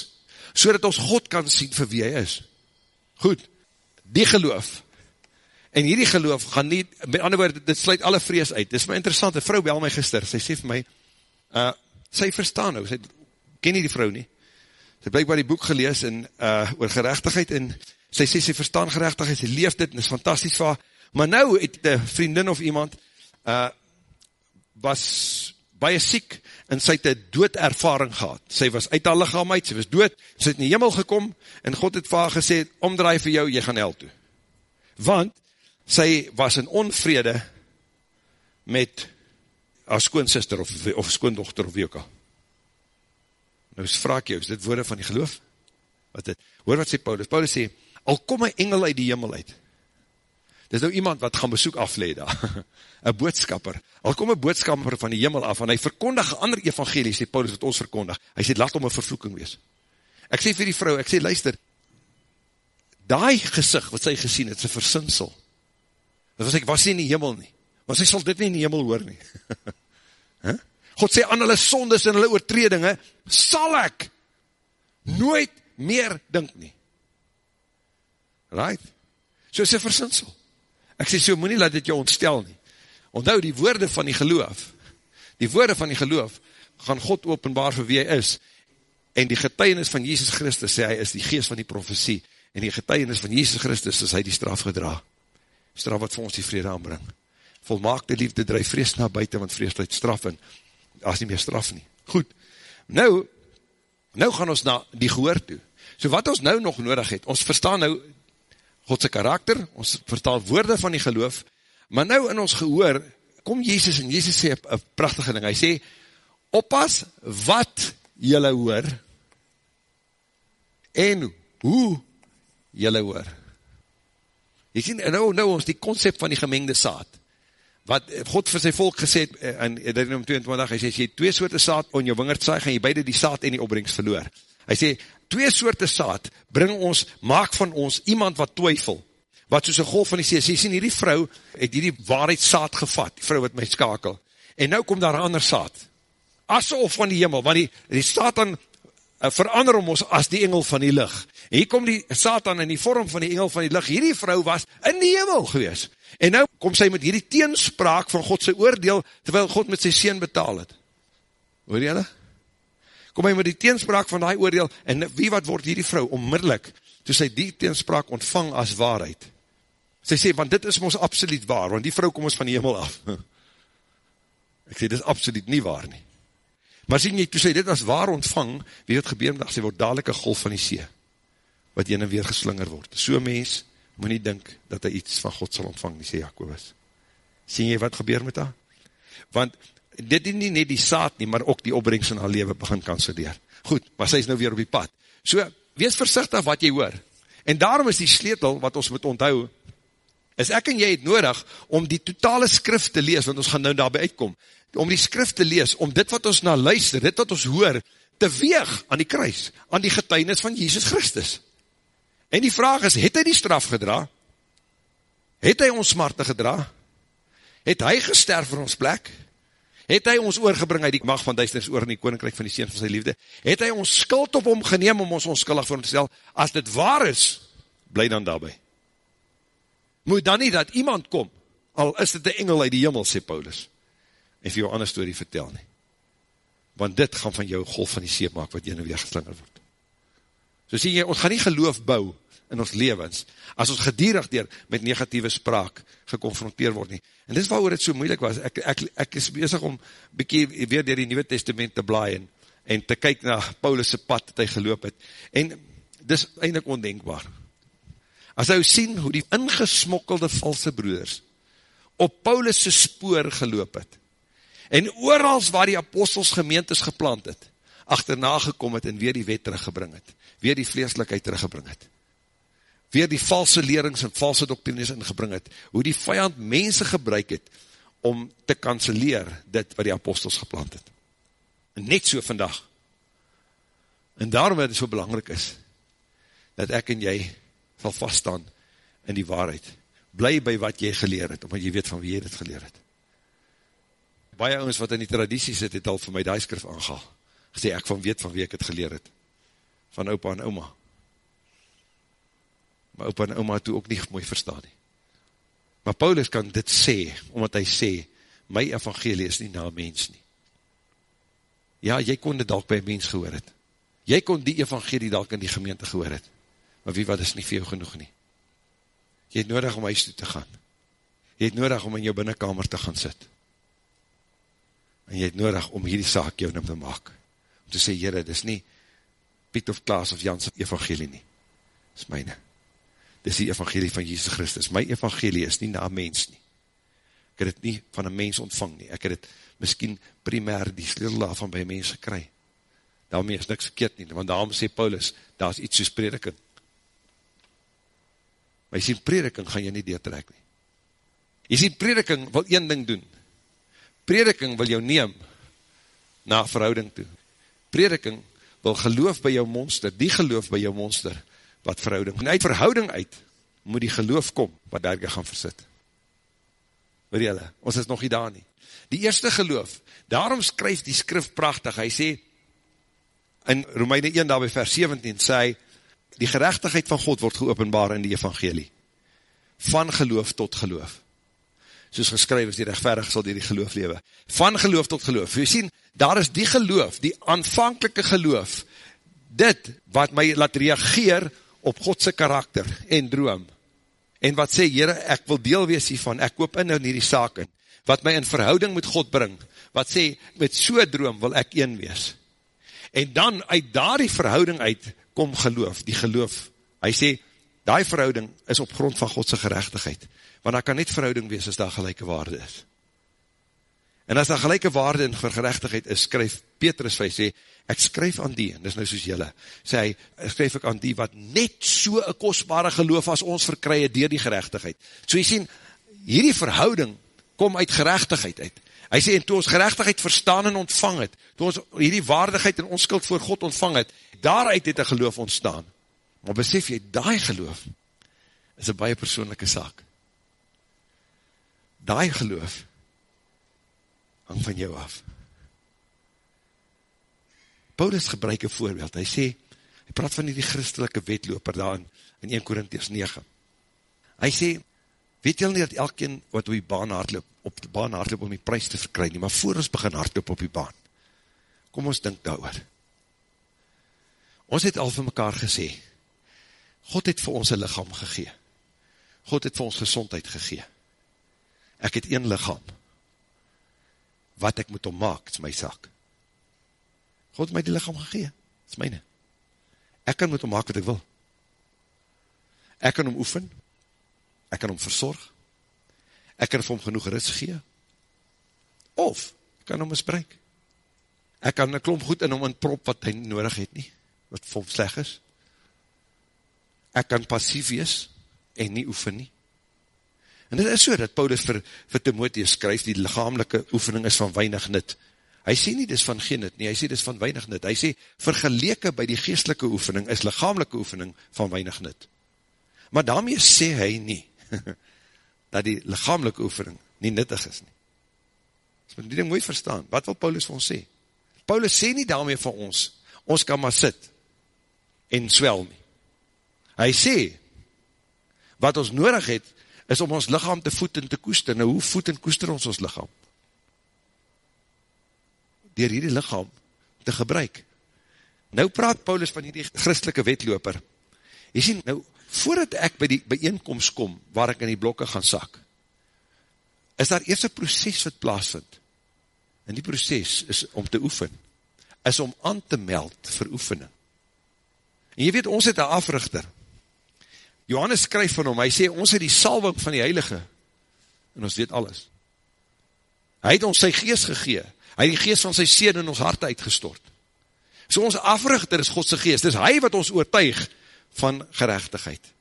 so dat ons God kan sien vir wie hy is. Goed, die geloof, en hierdie geloof gaan nie, met ander woorde, dit sluit alle vrees uit, dit is my interessant, een vrou bel my gister, sy sê vir my, uh, sy verstaan nou, sy ken nie die vrou nie, sy blijkbaar die boek gelees en, uh, oor gerechtigheid en sy sê sy verstaan gerechtigheid, sy leef dit en is fantastisch haar, maar nou het die vriendin of iemand uh, was baie siek en sy het een doodervaring gehad. Sy was uit haar lichaam uit, sy was dood, sy het in die hemel gekom en God het vir haar gesê, omdraai vir jou, jy gaan hel toe. Want sy was in onvrede met haar skoonsister of, of skoondochter of wie ook al. Nou vraag ek jou, is dit woorde van die geloof? Wat dit? Hoor wat sê Paulus? Paulus sê, al kom een engel uit die hemel uit. Dit is nou iemand wat gaan besoek afleed daar. Een boodskapper. Al kom een boodskapper van die hemel af en hy verkondig ander evangelie, sê Paulus wat ons verkondig. Hy sê, laat om een vervloeking wees. Ek sê vir die vrou, ek sê, luister, daai gezicht wat sy gesien het, sy versinsel. Dat was ek, was nie in die hemel nie. Want sy sal dit nie in die hemel hoor nie. huh? God sê aan hulle sondes en hulle oortredinge, sal ek nooit meer dink nie. Right? So is een versinsel. Ek sê so, moet nie laat dit jou ontstel nie. Onthou die woorde van die geloof, die woorde van die geloof, gaan God openbaar vir wie hy is, en die getuienis van Jesus Christus sê hy is die geest van die profesie, en die getuienis van Jesus Christus is hy die straf gedra, straf wat vir ons die vrede aanbring. Volmaakte liefde drijf vrees na buiten, want vrees luid straf in, as nie meer straf nie. Goed, nou, nou gaan ons na die gehoor toe. So wat ons nou nog nodig het, ons verstaan nou Godse karakter, ons vertaal woorde van die geloof, maar nou in ons gehoor, kom Jezus en Jezus sê een prachtige ding, hy sê, oppas wat jylle hoor, en hoe jylle hoor. Jy sê, nou, nou ons die concept van die gemengde saad, wat God vir sy volk gesê het, eh, in Deuteronomium 22, hy sê, jy twee soorte saad on jou wingerd saai, gaan jy beide die saad en die opbrengst verloor. Hy sê, twee soorte saad, bring ons, maak van ons, iemand wat twyfel, wat soos een golf van die see, sê, sê, hierdie vrou, het hierdie waarheid saad gevat, die vrou wat my skakel, en nou kom daar een ander saad, asof van die hemel, want die, die Satan uh, verander om ons as die engel van die licht, en hier kom die Satan in die vorm van die engel van die licht, hierdie vrou was in die hemel gewees, En nou kom sy met hierdie teenspraak van God sy oordeel, terwyl God met sy sien betaal het. Hoor jylle? Kom hy met die teenspraak van die oordeel, en wie wat word hierdie vrou onmiddellik, toe sy die teenspraak ontvang as waarheid. Sy sê, want dit is ons absoluut waar, want die vrou kom ons van die hemel af. Ek sê, dit is absoluut nie waar nie. Maar sien jy, toe sy dit as waar ontvang, wie wat gebeur, sy word dadelijk een golf van die see, wat ene weer geslinger word. So mens, moet nie dink dat hy iets van God sal ontvang, nie sê Jacobus. Sien jy wat gebeur met haar? Want dit is nie net die saad nie, maar ook die opbrengst in haar leven begin kanselleer. Goed, maar sy is nou weer op die pad. So, wees versichtig wat jy hoor. En daarom is die sleutel wat ons moet onthou, is ek en jy het nodig om die totale skrif te lees, want ons gaan nou daarby uitkom, om die skrif te lees, om dit wat ons na luister, dit wat ons hoor, te weeg aan die kruis, aan die getuinis van Jesus Christus. En die vraag is, het hy die straf gedra? Het hy ons smarte gedra? Het hy gesterf vir ons plek? Het hy ons oorgebring uit die mag van duisternis oor in die koninkrijk van die Seen van sy liefde? Het hy ons skuld op hom geneem om ons onskuldig voor hom te stel? As dit waar is, bly dan daarby. Moet dan nie dat iemand kom, al is dit een engel uit die jimmel, sê Paulus, en vir jou ander story vertel nie. Want dit gaan van jou golf van die see maak, wat jy nou weer geslinger word. So sê jy, ons gaan nie geloof bou in ons levens, as ons gedierig dier met negatieve spraak geconfronteer word nie. En dis waarover het so moeilik was, ek, ek, ek is bezig om bykie weer dier die Nieuwe Testament te blaai en, en te kyk na Paulus' pad dat hy geloop het. En dis eindelijk ondenkbaar. As hy sien hoe die ingesmokkelde valse broeders op Paulus' spoor geloop het, en oorals waar die apostels gemeentes geplant het, achterna gekom het en weer die wet teruggebring het, weer die vleeslikheid teruggebring het, weer die valse lerings en valse doctrines ingebring het, hoe die vijand mense gebruik het, om te kanseleer dit wat die apostels geplant het. En net so vandag. En daarom het het so belangrijk is, dat ek en jy sal vaststaan in die waarheid. Bly by wat jy geleer het, omdat jy weet van wie jy dit geleer het. Baie ons wat in die traditie sit, het al vir my die skrif aangehaal. Gesê, ek van weet van wie ek het geleer het. Van opa en oma. Maar opa en oma het toe ook nie mooi verstaan nie. Maar Paulus kan dit sê, omdat hy sê, my evangelie is nie na mens nie. Ja, jy kon dit dalk by mens gehoor het. Jy kon die evangelie dalk in die gemeente gehoor het maar wie wat is nie vir jou genoeg nie. Jy het nodig om huis toe te gaan. Jy het nodig om in jou binnenkamer te gaan sit. En jy het nodig om hierdie saak jou nou te maak. Om te sê, jyre, dit is nie Piet of Klaas of Jans evangelie nie. Dit is myne. Dit is die evangelie van Jesus Christus. My evangelie is nie na mens nie. Ek het het nie van een mens ontvang nie. Ek het het miskien primair die sleutel daarvan by mens gekry. Daarmee is niks verkeerd nie, want daarom sê Paulus, daar is iets soos prediking. Maar jy sien, prediking gaan jy nie deurtrek nie. Jy sien, prediking wil een ding doen. Prediking wil jou neem na verhouding toe. Prediking wil geloof by jou monster, die geloof by jou monster, wat verhouding. En uit verhouding uit, moet die geloof kom, wat daar gaan versit. Weet jylle, ons is nog nie daar nie. Die eerste geloof, daarom skryf die skrif prachtig, hy sê, in Romeine 1, daar by vers 17, sê hy, die gerechtigheid van God word geopenbaar in die evangelie. Van geloof tot geloof. Soos geskryf is die rechtverig sal die, die geloof lewe. Van geloof tot geloof. Jy sien, daar is die geloof, die aanvankelike geloof, dit wat my laat reageer op Godse karakter en droom. En wat sê, Heere, ek wil deel wees hiervan, ek koop in in hierdie saak in. Wat my in verhouding met God bring. Wat sê, met so droom wil ek een wees. En dan uit daar die verhouding uit, kom geloof, die geloof. Hy sê, die verhouding is op grond van Godse gerechtigheid. Want daar kan net verhouding wees as daar gelijke waarde is. En as daar gelijke waarde in gerechtigheid is, skryf Petrus hy sê, ek skryf aan die, en dis nou soos jylle, sê hy, skryf ek aan die wat net so een kostbare geloof as ons verkrye dier die gerechtigheid. So jy sien, hierdie verhouding kom uit gerechtigheid uit. Hy sê, en toe ons gerechtigheid verstaan en ontvang het, toe ons hierdie waardigheid en onskuld voor God ontvang het, daaruit het een geloof ontstaan. Maar besef jy, daai geloof is een baie persoonlijke saak. Daai geloof hang van jou af. Paulus gebruik een voorbeeld, hy sê, hy praat van die christelike wetloper daar in, in 1 Korinties 9. Hy sê, weet jy nie dat elkeen wat op die baan hardloop, op die baan hardloop om die prijs te verkry nie, maar voor ons begin hardloop op die baan, kom ons dink daar oor. Ons het al vir mekaar gesê, God het vir ons een lichaam gegee. God het vir ons gezondheid gegee. Ek het een lichaam. Wat ek moet ommaak, is my sak. God my die lichaam gegee, is myne. Ek kan moet ommaak wat ek wil. Ek kan om oefen, ek kan om verzorg, ek kan vir hom genoeg ris gee, of ek kan hom misbruik. Ek kan een klomp goed in hom in prop wat hy nodig het nie wat vir hom sleg is. Ek kan passief wees en nie oefen nie. En dit is so dat Paulus vir, vir Timotheus skryf, die lichamelike oefening is van weinig nut. Hy sê nie dis van geen nut nie, hy sê dis van weinig nut. Hy sê, vergeleke by die geestelike oefening is lichamelike oefening van weinig nut. Maar daarmee sê hy nie, dat die lichamelike oefening nie nuttig is nie. As moet die ding mooi verstaan, wat wil Paulus vir ons sê? Paulus sê nie daarmee vir ons, ons kan maar sit en swel nie. Hy sê, wat ons nodig het, is om ons lichaam te voed en te koester. Nou, hoe voed en koester ons ons lichaam? Door hierdie lichaam te gebruik. Nou praat Paulus van hierdie christelike wetloper. Jy sien, nou, voordat ek by die bijeenkomst kom, waar ek in die blokke gaan sak, is daar eerst een proces wat plaasvind. En die proces is om te oefen, is om aan te meld vir oefening. En jy weet, ons het een africhter. Johannes skryf van hom, hy sê, ons het die salwing van die heilige, en ons weet alles. Hy het ons sy geest gegee, hy het die geest van sy seen in ons hart uitgestort. So ons africhter is Godse geest, dis hy wat ons oortuig van gerechtigheid.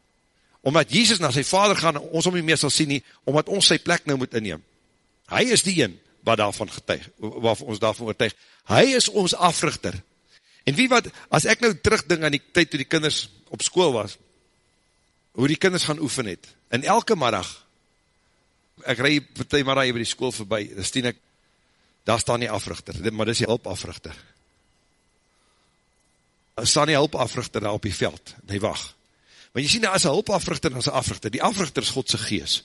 Omdat Jesus na sy vader gaan, ons om nie meer sal sien nie, omdat ons sy plek nou moet inneem. Hy is die een wat daarvan getuig, wat ons daarvan oortuig. Hy is ons africhter. En wie wat, as ek nou terugding aan die tyd toe die kinders op school was, hoe die kinders gaan oefen het, en elke middag, ek rij partij maar rij by die school voorbij, dan steen ek, daar staan die africhter, maar dis die hulpafrichter. Daar staan die hulpafrichter daar op die veld, en hy wacht. Want jy sien, as een hulpafrichter, as een africhter, die africhter is Godse gees.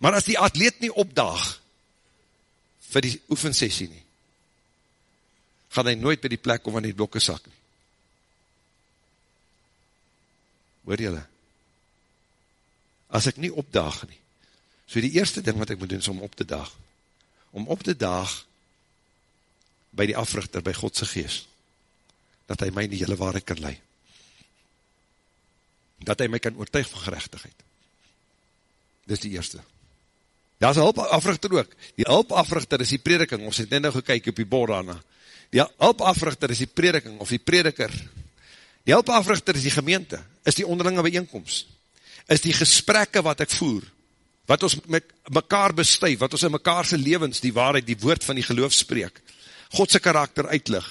Maar as die atleet nie opdaag, vir die oefensessie nie, gaan hy nooit by die plek kom aan die blokke sak nie. Hoor jylle? As ek nie opdaag nie, so die eerste ding wat ek moet doen is om op te daag. Om op te daag by die africhter, by Godse geest, dat hy my in die hele waarheid kan lei. Dat hy my kan oortuig van gerechtigheid. Dis die eerste. Daar is een hulpafrichter ook. Die hulpafrichter is die prediking, ons het net nou gekyk op die bord daarna. Die hulpafrichter is die prediking, of die prediker. Die hulpafrichter is die gemeente, is die onderlinge bijeenkomst, is die gesprekke wat ek voer, wat ons met mekaar bestuif, wat ons in mekaarse levens, die waarheid, die woord van die geloof spreek, Godse karakter uitlig.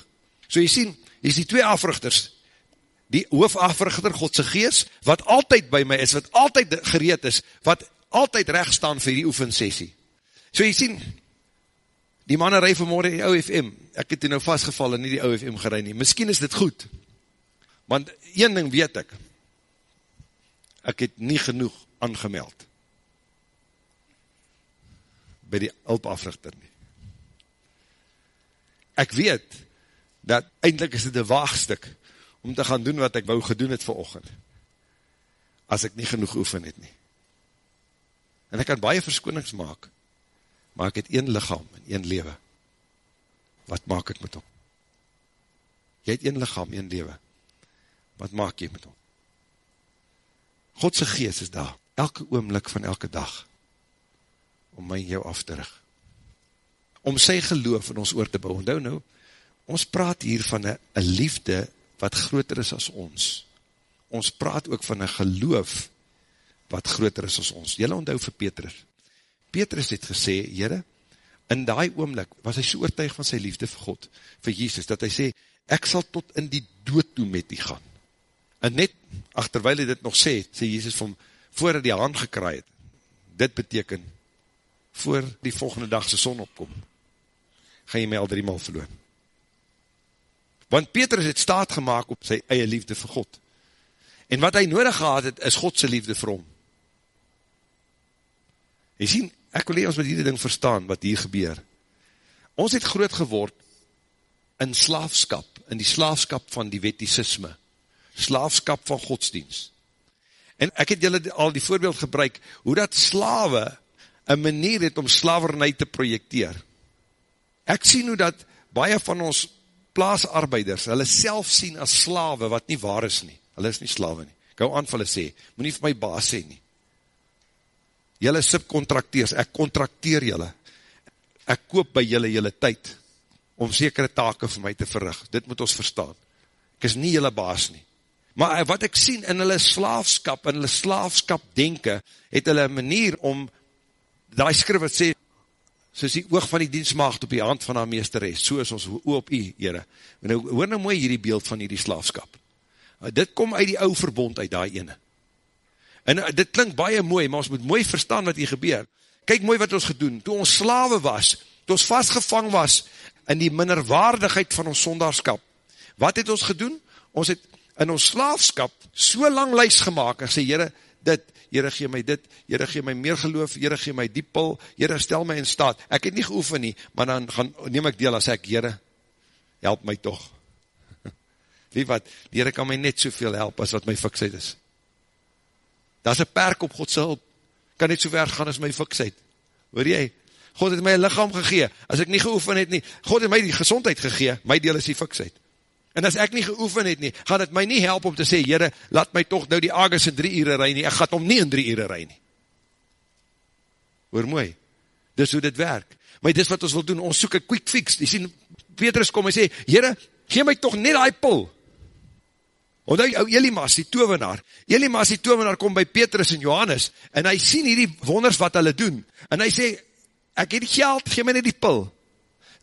So jy sien, jy is die twee africhters, die hoofafrichter, Godse gees, wat altyd by my is, wat altyd gereed is, wat altyd recht staan vir die oefensessie. So jy sien, die manne rij vanmorgen die OFM, ek het hier nou vastgeval en nie die OFM gerei nie, miskien is dit goed, want een ding weet ek, ek het nie genoeg aangemeld, by die hulpafrichter nie. Ek weet, dat eindelijk is dit een waagstuk, om te gaan doen wat ek wou gedoen het vir ochend, as ek nie genoeg oefen het nie. En ek kan baie verskonings maak, maar ek het een lichaam en een lewe. Wat maak ek met hom? Jy het een lichaam, een lewe. Wat maak jy met hom? Godse geest is daar, elke oomlik van elke dag, om my en jou af te rig. Om sy geloof in ons oor te bouw. Nou nou, ons praat hier van een liefde wat groter is as ons. Ons praat ook van een geloof wat groter is as ons. Julle onthou vir Petrus. Petrus het gesê, Heere, in die oomlik was hy so oortuig van sy liefde vir God, vir Jesus, dat hy sê, ek sal tot in die dood toe met die gaan. En net, achterwijl hy dit nog sê, sê Jesus van, voor hy die hand gekraai het, dit beteken, voor die volgende dag sy son opkom, gaan jy my al drie maal verloon. Want Petrus het staat gemaakt op sy eie liefde vir God. En wat hy nodig gehad het, is Godse liefde vir hom. Jy sien, ek wil hier ons met hierdie ding verstaan, wat hier gebeur. Ons het groot geword in slaafskap, in die slaafskap van die wettisisme, slaafskap van godsdienst. En ek het julle al die voorbeeld gebruik, hoe dat slawe een manier het om slavernij te projecteer. Ek sien hoe dat baie van ons plaasarbeiders, hulle self sien as slawe, wat nie waar is nie. Hulle is nie slawe nie. Ek hou aan vir hulle sê, moet nie vir my baas sê nie jylle subcontracteers, ek contracteer jylle, ek koop by jylle jylle tyd, om sekere take vir my te verrig, dit moet ons verstaan, ek is nie jylle baas nie, maar wat ek sien in hulle slaafskap, in hulle slaafskap denken, het hulle een manier om, die skrif wat sê, soos die oog van die dienstmaagd op die hand van haar meesteres, so is ons oog op u, heren, nou, hoor nou mooi hierdie beeld van hierdie slaafskap, dit kom uit die ou verbond uit die ene, En uh, dit klink baie mooi, maar ons moet mooi verstaan wat hier gebeur. kyk mooi wat ons gedoen, toe ons slawe was, toe ons vastgevang was, in die minderwaardigheid van ons sondagskap, wat het ons gedoen? Ons het in ons slaafskap so lang lys gemaakt, en sê, Heere, dit, Heere, gee my dit, Heere, gee my meer geloof, Heere, gee my die pil, Heere, stel my in staat, ek het nie geoefen nie, maar dan gaan, neem ek deel as ek, Heere, help my toch. Wie wat, die Heere kan my net soveel help, as wat my fiksheid is. Daar is een perk op Godse hulp, kan net so ver gaan as my fiksheid. Hoor jy? God het my lichaam gegee, as ek nie geoefen het nie, God het my die gezondheid gegee, my deel is die fiksheid. En as ek nie geoefen het nie, gaan het my nie help om te sê, Heere, laat my toch nou die Agus in drie ure rij nie, ek gaat om nie in drie ure rij nie. Hoor mooi, dis hoe dit werk. Maar dis wat ons wil doen, ons soek een quick fix, die sien, Petrus kom en sê, Heere, gee my toch net die pul. Want hy, Elimas, die tovenaar, Elimas die tovenaar kom by Petrus en Johannes, en hy sien hierdie wonders wat hulle doen, en hy sê, ek het die geld, gee my net die pul.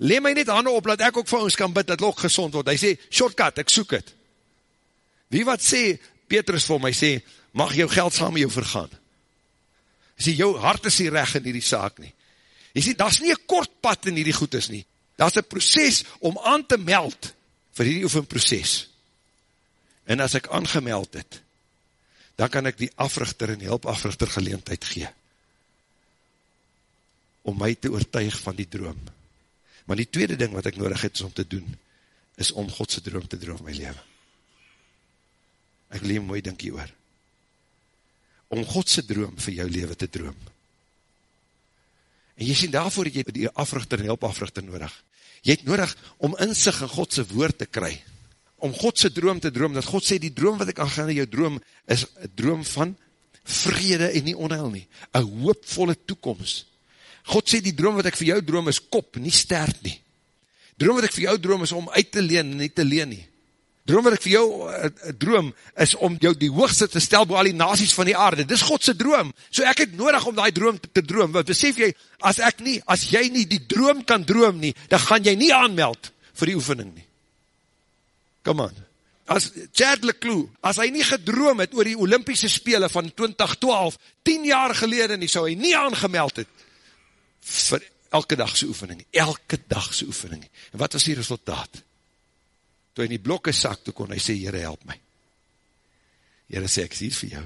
Leem my net handen op, laat ek ook vir ons kan bid, dat ook gezond word. Hy sê, shortcut, ek soek het. Wie wat sê, Petrus vir my sê, mag jou geld saam met jou vergaan. Hy sê, jou hart is nie recht in hierdie saak nie. Hy sê, daar is nie een kort pad in hierdie goed is nie. Daar is een proces om aan te meld vir hierdie oefenproces. En as ek aangemeld het, dan kan ek die africhter en helpafrichter geleentheid gee. Om my te oortuig van die droom. Maar die tweede ding wat ek nodig het om te doen, is om Godse droom te droom my leven. Ek wil hier mooi dinkie oor. Om Godse droom vir jou leven te droom. En jy sien, daarvoor het jy die africhter en helpafrichter nodig. Jy het nodig om inzicht in Godse woord te kry. Om Godse droom te droom, dat God sê, die droom wat ek aangaan in jou droom, is een droom van vrede en nie onheil nie. Een hoopvolle toekomst God sê die droom wat ek vir jou droom is kop, nie stert nie. Droom wat ek vir jou droom is om uit te leen en nie te leen nie. Droom wat ek vir jou uh, droom is om jou die hoogste te stel bo al die nasies van die aarde. Dis Godse droom. So ek het nodig om die droom te, te droom. Want besef jy, as ek nie, as jy nie die droom kan droom nie, dan gaan jy nie aanmeld vir die oefening nie. Come on. As Chad Leclerc, as hy nie gedroom het oor die Olympiese spele van 2012, 10 jaar gelede nie, sou hy nie aangemeld het vir elke dagse oefening, elke dagse oefening. En wat was die resultaat? Toe hy in die blokke sak, toe kon hy sê, Heere, help my. Heere sê, ek is hier vir jou.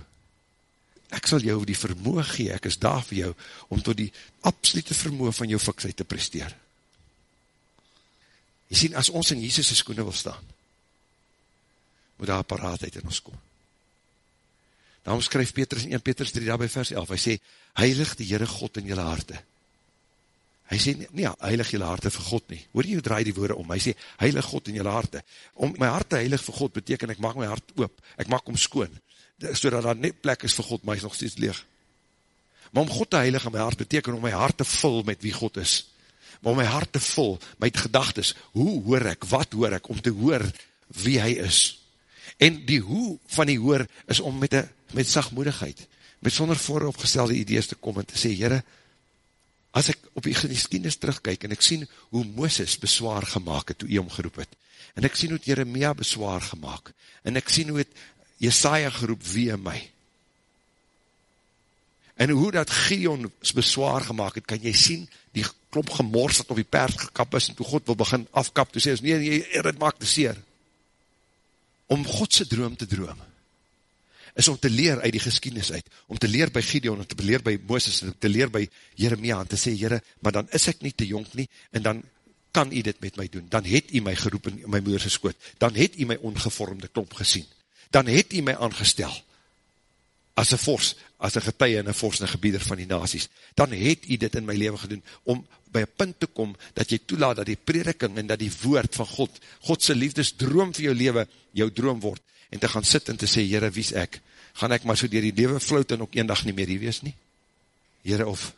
Ek sal jou die vermoe gee, ek is daar vir jou, om tot die absolute vermoe van jou fiksheid te presteer. Jy sien, as ons in Jesus' skoene wil staan, moet daar paraatheid in ons kom. Daarom skryf Petrus in 1 Petrus 3, daarby vers 11, hy sê, Heilig die Heere God in jylle harte, Hy sê, nie, heilig jylle harte vir God nie. Hoor jy, hoe draai die woorde om? Hy sê, heilig God in jylle harte. Om my harte heilig vir God beteken, ek maak my hart oop, ek maak hom skoon, so dat daar net plek is vir God, maar hy is nog steeds leeg. Maar om God te heilig in my hart beteken, om my hart te vul met wie God is. Maar om my hart te vul, my gedagtes, hoe hoor ek, wat hoor ek, om te hoor wie hy is. En die hoe van die hoor, is om met, met sagmoedigheid, met sonder vooropgestelde idees te kom en te sê, Heere, as ek op die geschiedenis terugkijk, en ek sien hoe Mooses beswaar gemaakt het, toe hy omgeroep het, en ek sien hoe het Jeremia beswaar gemaakt, en ek sien hoe het Jesaja geroep, wie in my, en hoe dat Gideon beswaar gemaakt het, kan jy sien, die klomp gemors wat op die perd gekap is, en toe God wil begin afkap, toe sê nee, nee, het maak te seer, om Godse droom te droom, is om te leer uit die geskiedenis uit, om te leer by Gideon, om te leer by Mooses, om te leer by Jeremia, en te sê, Heere, maar dan is ek nie te jonk nie, en dan kan u dit met my doen, dan het u my geroep in my moederse skoot, dan het u my ongevormde klomp gesien, dan het u my aangestel, as een fors, as een getuie en een fors en een gebieder van die nazies, dan het u dit in my leven gedoen, om by een punt te kom, dat jy toelaat dat die prediking en dat die woord van God, Godse liefdes droom vir jou leven, jou droom word, en te gaan sit en te sê, Heere, wie is ek? Gaan ek maar so dier die lewe vloot en ook een dag nie meer hier wees nie? Heere, of,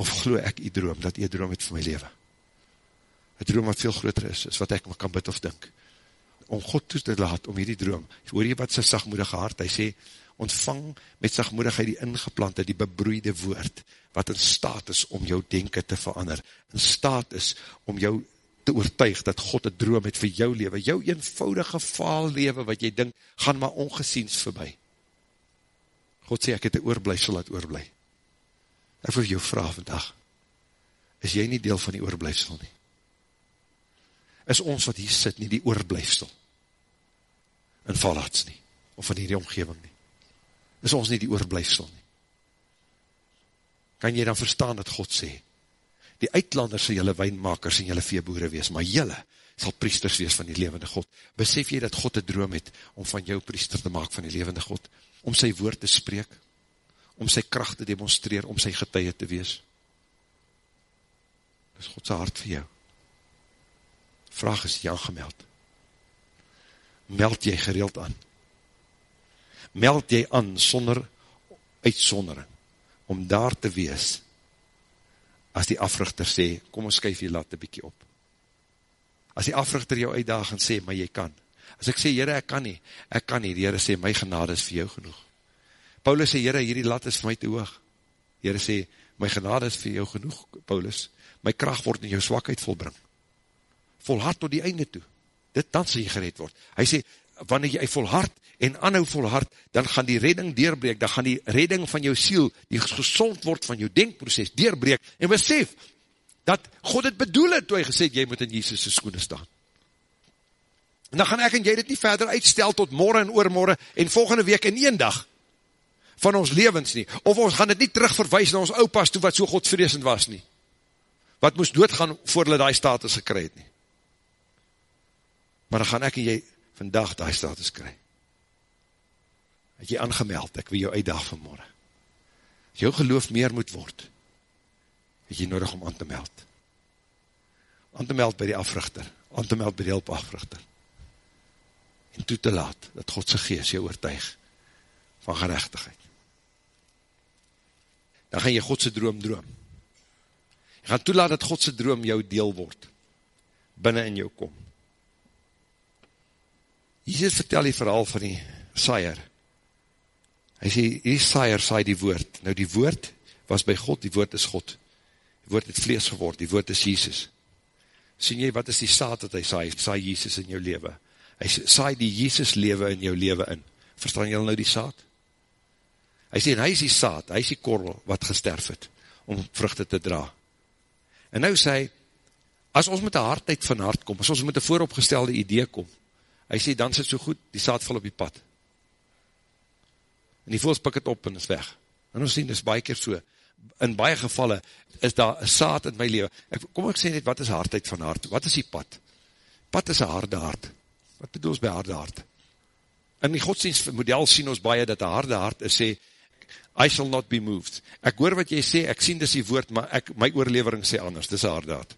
of glo ek die droom, dat die droom het vir my leven? Een droom wat veel groter is, is wat ek maar kan bid of dink. Om God toe te laat, om hierdie droom, hoor jy wat sy sagmoedige hart, hy sê, ontvang met sagmoedigheid die ingeplante, die bebroeide woord, wat in staat is om jou denken te verander, in staat is om jou te oortuig dat God een droom het vir jou leven, jou eenvoudige faal leven, wat jy dink, gaan maar ongesiens voorbij. God sê, ek het een oorblij, sal het oorblij. Ek wil jou vraag vandag, is jy nie deel van die oorblijfsel nie? Is ons wat hier sit nie die oorblijfsel in Valhats nie, of in die omgeving nie? Is ons nie die oorblijfsel nie? Kan jy dan verstaan dat God sê, die uitlanders sal jylle wijnmakers en jylle veeboere wees, maar jylle sal priesters wees van die levende God. Besef jy dat God een droom het om van jou priester te maak van die levende God, om sy woord te spreek, om sy kracht te demonstreer, om sy getuie te wees. Dit is Godse hart vir jou. Vraag is jy aangemeld. Meld jy gereeld aan. Meld jy aan sonder uitsondering, om daar te wees, as die africhter sê, kom ons skuif laat een bykie op. As die africhter jou uitdaag en sê, maar jy kan. As ek sê, jyre, ek kan nie, ek kan nie, die jyre sê, my genade is vir jou genoeg. Paulus sê, Heere, hierdie lat is vir my te hoog. Heere sê, my genade is vir jou genoeg, Paulus. My kracht word in jou zwakheid volbring. Volhard tot die einde toe. Dit dan sê jy gered word. Hy sê, wanneer jy volhard en anhou volhard, dan gaan die redding deurbreek, dan gaan die redding van jou siel, die gezond word van jou denkproces, deurbreek, en besef, dat God het bedoel het, toe hy gesê, jy moet in Jesus' skoene staan. En dan gaan ek en jy dit nie verder uitstel tot morgen en oormorgen, en volgende week in een dag, van ons levens nie, of ons gaan dit nie terugverwijs na ons oupas toe wat so godvreesend was nie, wat moes doodgaan voor hulle die status gekry het nie. Maar dan gaan ek en jy vandag die status kry. Het jy aangemeld, ek wil jou uitdag vanmorgen. As jou geloof meer moet word, het jy nodig om aan te meld. Aan te meld by die africhter, aan te meld by die hulpafrichter. En toe te laat, dat Godse geest jou oortuig van gerechtigheid dan gaan jy Godse droom droom. Jy gaan toelaat dat Godse droom jou deel word, binnen in jou kom. Jesus vertel die verhaal van die saaier. Hy sê, die saaier saai die woord. Nou die woord was by God, die woord is God. Die woord het vlees geword, die woord is Jesus. Sien jy, wat is die saad wat hy saai? Saai Jesus in jou leven. Hy saai die Jesus leven in jou leven in. Verstaan jy nou die saad? Hy sê, en hy is die saad, hy is die korrel wat gesterf het, om vruchte te dra. En nou sê hy, as ons met die hardheid van hart kom, as ons met die vooropgestelde idee kom, hy sê, dan sit so goed, die saad val op die pad. En die voels pik het op en is weg. En ons sien, dit is baie keer so, in baie gevalle, is daar een saad in my leven. Ek, kom ek sê net, wat is hardheid van hart? Wat is die pad? Pad is een harde hart. Wat bedoel ons by harde hart? In die godsdienstmodel sien ons baie, dat een harde hart is, sê, I shall not be moved. Ek hoor wat jy sê, ek sien dis die woord, maar ek, my oorlevering sê anders, dis een harde hart.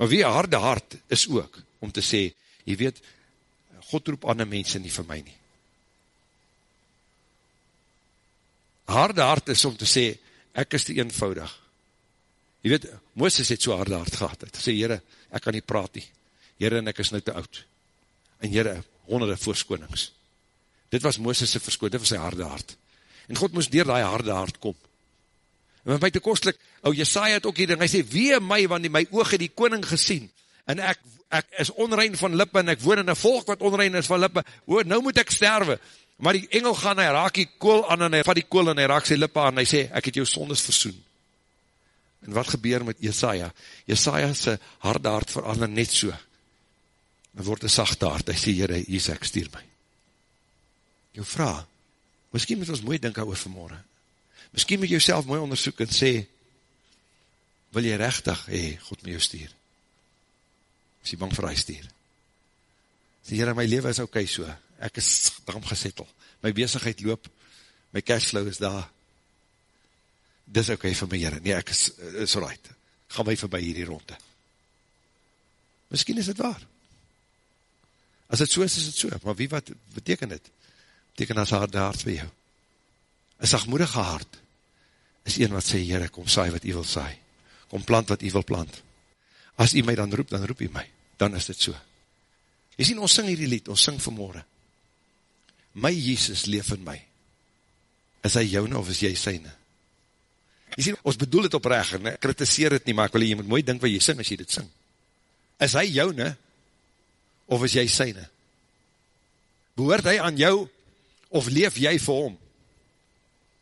Maar wie een harde hart is ook, om te sê, jy weet, God roep ander mense nie vir my nie. Harde hart is om te sê, ek is die eenvoudig. Jy weet, Mooses het so harde hart gehad, het sê, Heere, ek kan nie praat nie. Heere, en ek is nou te oud. En Heere, honderde voorskonings. Dit was Mooses' verskoot, dit was sy harde hart. En God moes dier die harde hart kom. En met my te kostlik, ou Jesaja het ook hier ding, hy sê, wee my, want die, my oog het die koning gesien, en ek, ek is onrein van lippe, en ek woon in een volk wat onrein is van lippe, o, nou moet ek sterwe. Maar die engel gaan, hy raak die kool aan, en hy vat die kool, en hy raak sy lippe aan, en hy sê, ek het jou sondes versoen. En wat gebeur met Jesaja? Jesaja sy harde hart verander net so. En word een sachte hart, hy sê, Heere, hier sê ek, stuur my jou vraag, miskien moet ons mooi dink oor vanmorgen, miskien moet jy jouself mooi onderzoek en sê, wil jy rechtig, hé, God met jou stuur, is jy bang vir hy stuur, sê, heren, my leven is ok so, ek is daarom gesettel, my bezigheid loop, my cashflow is daar, dis ok vir my heren, nee, ek is, is right, ga my voorbij hierdie ronde, miskien is het waar, as het so is, is het so, maar wie wat beteken dit, teken as harde hart vir jou. Een sagmoedige hart is een wat sê, Heere, kom saai wat u wil saai. Kom plant wat u wil plant. As u my dan roep, dan roep u my. Dan is dit so. Jy sien, ons sing hierdie lied, ons sing vanmorgen. My Jesus leef in my. Is hy jou of is jy syne? Jy sien, ons bedoel het oprecht, en ek kritiseer het nie, maar ek wil jy moet mooi dink wat jy sing as jy dit sing. Is hy jou of is jy syne? Behoort hy aan jou of leef jy vir hom?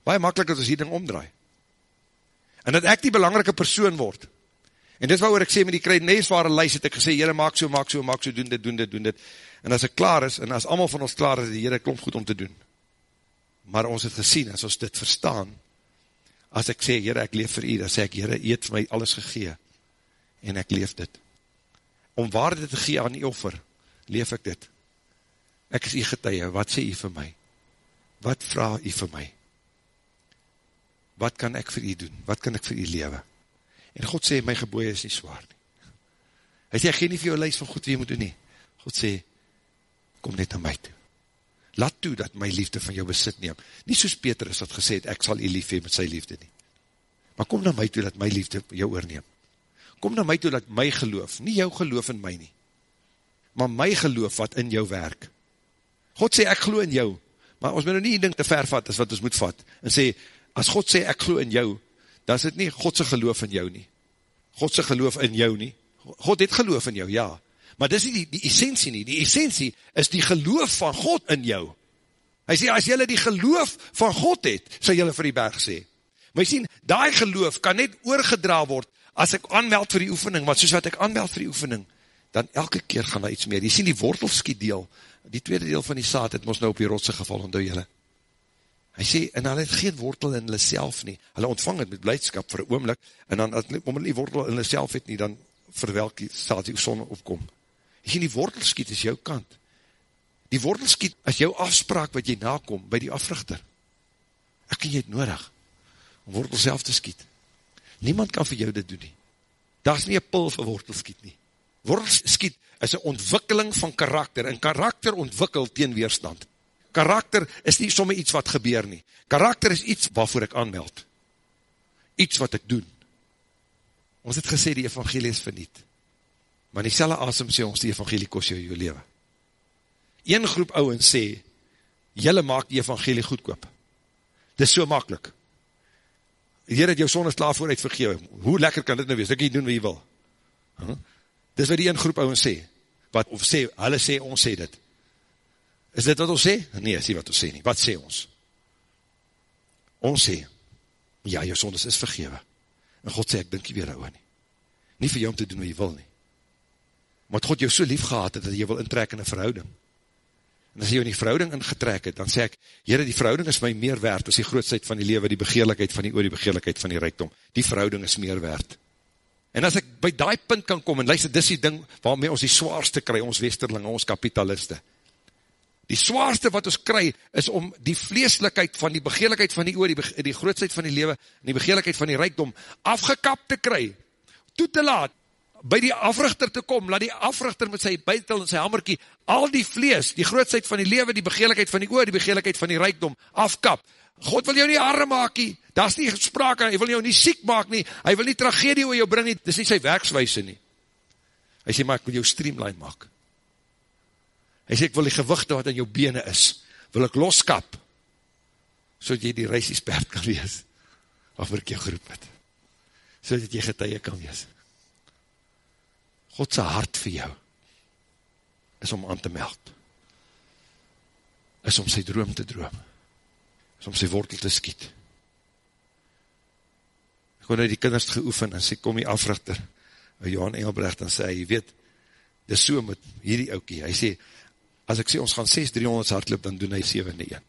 Baie makkelijk as ons die ding omdraai. En dat ek die belangrike persoon word. En dit waar ek sê, met die kruidnesware lys het ek gesê, Heere, maak so, maak so, maak so, doen dit, doen dit, doen dit. En as ek klaar is, en as allemaal van ons klaar is, die Heere klomp goed om te doen. Maar ons het gesien, as ons dit verstaan, as ek sê, Heere, ek leef vir u, dan sê ek, Heere, u het vir my alles gegee, en ek leef dit. Om waarde te gee aan die offer, leef ek dit. Ek is u getuie, wat sê u vir my? Wat vraag u vir my? Wat kan ek vir u doen? Wat kan ek vir u lewe? En God sê, my geboeie is nie zwaar nie. Hy sê, ek gee nie vir jou lijst van goed wie jy moet doen nie. God sê, kom net na my toe. Laat toe dat my liefde van jou besit neem. Nie soos Peter is wat gesê het, ek sal u lief met sy liefde nie. Maar kom na my toe dat my liefde jou oorneem. Kom na my toe dat my geloof, nie jou geloof in my nie, maar my geloof wat in jou werk. God sê, ek geloof in jou, maar ons moet nou nie die ding te ver vat as wat ons moet vat, en sê, as God sê, ek geloof in jou, dan is dit nie Godse geloof in jou nie, Godse geloof in jou nie, God het geloof in jou, ja, maar dis nie die, die essentie nie, die essentie is die geloof van God in jou, hy sê, as jylle die geloof van God het, sal jylle vir die berg sê, maar jy sien, die geloof kan net oorgedra word, as ek aanmeld vir die oefening, want soos wat ek aanmeld vir die oefening, dan elke keer gaan daar iets meer. Jy sien die wortelskiet deel, die tweede deel van die saad het ons nou op die rotse geval, onthou jylle. Hy sê, en hulle het geen wortel in hulle self nie. Hulle ontvang het met blijdskap vir oomlik, en dan, om hulle nie wortel in hulle self het nie, dan verwelk die saad die son opkom. Jy sien, die wortelskiet is jou kant. Die wortelskiet is jou afspraak wat jy nakom by die africhter. Ek ken jy het nodig, om wortel self te skiet. Niemand kan vir jou dit doen nie. Daar is nie een pil vir wortelskiet nie. Wortelskiet is een ontwikkeling van karakter, en karakter ontwikkel teen weerstand. Karakter is nie somme iets wat gebeur nie. Karakter is iets waarvoor ek aanmeld. Iets wat ek doen. Ons het gesê die evangelie is verniet. Maar in die selle asem sê ons die evangelie kost jou jou leven. Een groep ouwens sê, jylle maak die evangelie goedkoop. Dit is so makkelijk. Heer het jou sonde klaar vooruit vergewe. Hoe lekker kan dit nou wees? Ek jy doen wat jy wil. Huh? Dis wat die een groep ouwens sê. Wat, of sê, hulle sê, ons sê dit. Is dit wat ons sê? Nee, sê wat ons sê nie. Wat sê ons? Ons sê, ja, jou sondes is vergewe. En God sê, ek dink jy weer ouwe nie. Nie vir jou om te doen wat jy wil nie. Maar God jou so lief gehad het, dat jy wil intrek in een verhouding. En as jy in die verhouding ingetrek het, dan sê ek, Heere, die verhouding is my meer waard, as die grootheid van die lewe, die begeerlikheid van die oor, die begeerlikheid van die rijkdom. Die verhouding is meer waard. En as ek by die punt kan kom, en luister, dis die ding, waarmee ons die zwaarste kry, ons westerlinge, ons kapitaliste. Die zwaarste wat ons kry, is om die vleeslikheid van die begeerlikheid van die oor, die, die grootheid van die lewe, en die begeerlikheid van die rijkdom, afgekap te kry, toe te laat, by die africhter te kom, laat die africhter met sy buitel en sy hammerkie, al die vlees, die grootsheid van die lewe, die begeerlikheid van die oor, die begeerlikheid van die rijkdom, afkap. God wil jou nie arm maak nie, daar is nie sprake, hy wil jou nie siek maak nie, hy wil nie tragedie oor jou bring nie, dit is nie sy werkswijse nie. Hy sê, maar ek wil jou streamline maak. Hy sê, ek wil die gewichte wat in jou bene is, wil ek loskap, so dat jy die reisies perd kan wees, waarvoor ek jou geroep het, so dat jy getuie kan wees. Godse hart vir jou is om aan te meld. Is om sy droom te droom. Is om sy wortel te skiet. Ek word die kinders geoefen en sê, kom die africhter, Johan Engelbrecht, en sê, jy weet, dis so met hierdie oukie, hy sê, as ek sê, ons gaan 6 300 hardloop, dan doen hy 7 in die 1.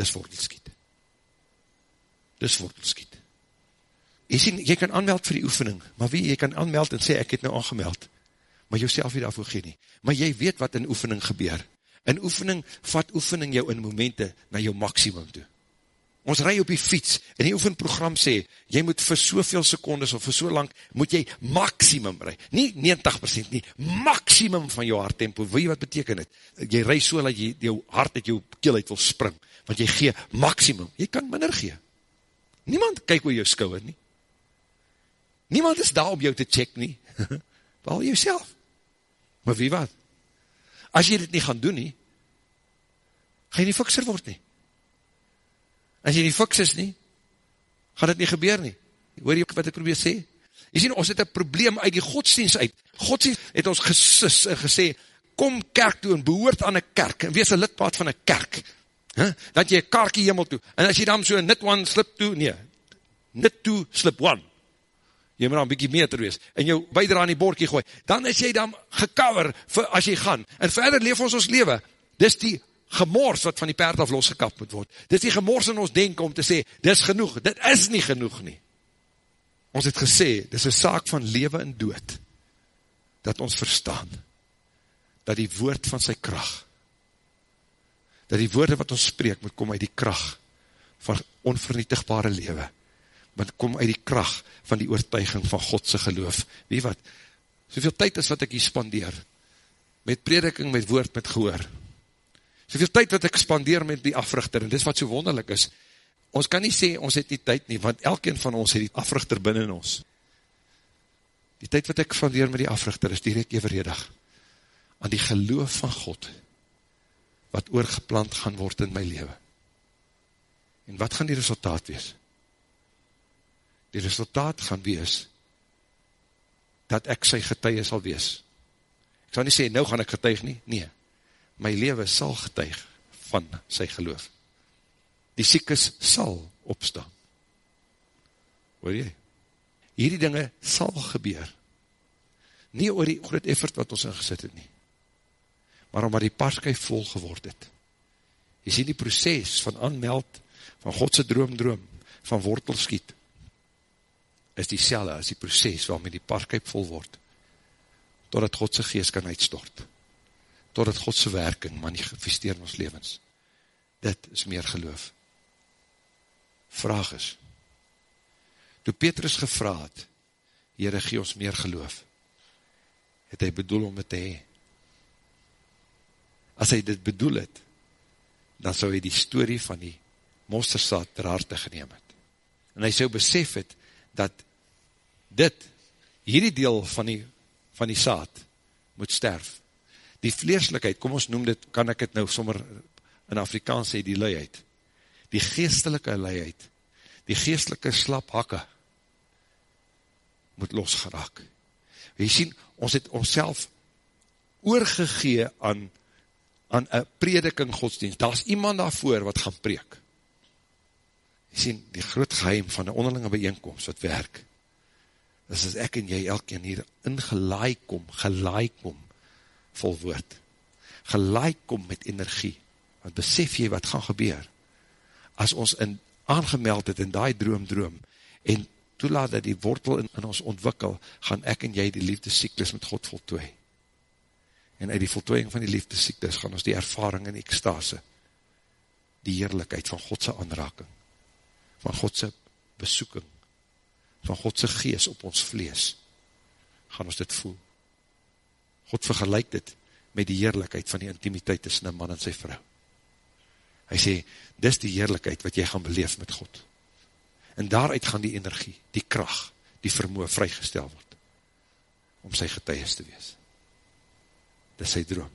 Dis wortelskiet. Dis wortelskiet. Jy sien, jy kan aanmeld vir die oefening, maar wie, jy kan aanmeld en sê, ek het nou aangemeld, maar jy self nie daarvoor gee nie. Maar jy weet wat in oefening gebeur. In oefening, vat oefening jou in momente na jou maximum toe. Ons rij op die fiets, en die oefenprogram sê, jy moet vir soveel secondes, of vir so lang, moet jy maximum rij. Nie 90% nie, maximum van jou harttempo. Weet jy wat beteken het? Jy rij so, dat jy, jou hart uit jou keel uit wil spring, want jy gee maximum. Jy kan minder gee. Niemand kyk oor jou skouwer nie. Niemand is daar om jou te check nie, behalwe jou Maar wie wat? As jy dit nie gaan doen nie, gaan jy nie fikser word nie. As jy nie fiks is nie, gaan dit nie gebeur nie. Hoor jy wat ek probeer sê? Jy sien, ons het een probleem uit die godsdienst uit. Godsdienst het ons gesis en gesê, kom kerk toe en behoort aan een kerk, en wees een lidpaad van een kerk. Huh? Dat jy een kaartje hemel toe, en as jy dan so net one slip toe, nee, net toe slip one, jy moet dan bykie meter wees, en jou bijdra aan die boordkie gooi, dan is jy dan vir as jy gaan, en verder leef ons ons leven, dis die gemors wat van die perd af losgekap moet word, dis die gemors in ons denken om te sê, dis genoeg, dit is nie genoeg nie, ons het gesê, dis een saak van leven en dood, dat ons verstaan, dat die woord van sy kracht, dat die woorde wat ons spreek, moet kom uit die kracht van onvernietigbare lewe, moet kom uit die kracht van die oortuiging van Godse geloof. Wie wat, soveel tyd is wat ek hier spandeer, met prediking, met woord, met gehoor, soveel tyd wat ek spandeer met die africhter, en dis wat so wonderlik is, ons kan nie sê, ons het nie tyd nie, want elkeen van ons het die africhter binnen ons. Die tyd wat ek spandeer met die africhter, is direct evenredig, aan die geloof van God, wat oorgeplant gaan word in my leven. En wat gaan die resultaat wees? Die resultaat gaan wees, dat ek sy getuie sal wees. Ek sal nie sê, nou gaan ek getuig nie, nee, my leven sal getuig van sy geloof. Die siekes sal opstaan. Hoor jy? Hierdie dinge sal gebeur. Nie oor die groot effort wat ons ingesit het nie maar omdat die parsky vol geword het. Jy sien die proces van aanmeld, van Godse droom droom, van wortel skiet, is die selle as die proces waarmee die parskyp vol word, totdat Godse geest kan uitstort, totdat Godse werking manifesteer in ons levens. Dit is meer geloof. Vraag is, toe Petrus gevraad, Heere, gee ons meer geloof, het hy bedoel om het te hee, as hy dit bedoel het, dan sou hy die story van die mostersaad ter harte geneem het. En hy sou besef het, dat dit, hierdie deel van die, van die saad, moet sterf. Die vleeslikheid, kom ons noem dit, kan ek het nou sommer in Afrikaans sê, die luiheid. Die geestelike luiheid, die geestelike slap hakke, moet losgeraak. Jy sien, ons het ons oorgegee aan aan een prediking godsdienst, daar is iemand daarvoor wat gaan preek. Jy sien, die groot geheim van die onderlinge bijeenkomst wat werk, is as ek en jy elkeen hier ingelaai kom, gelaai kom, vol woord, gelaai kom met energie, want besef jy wat gaan gebeur, as ons in, aangemeld het in die droom droom, en toelaat dat die wortel in, in ons ontwikkel, gaan ek en jy die liefdesyklus met God voltooi. En uit die voltooiing van die liefdesiektes gaan ons die ervaring en ekstase, die heerlijkheid van Godse aanraking, van Godse besoeking, van Godse gees op ons vlees, gaan ons dit voel. God vergelijk dit met die heerlijkheid van die intimiteit tussen een man en sy vrou. Hy sê, dis die heerlijkheid wat jy gaan beleef met God. En daaruit gaan die energie, die kracht, die vermoe vrygestel word, om sy getuies te wees dis sy droom,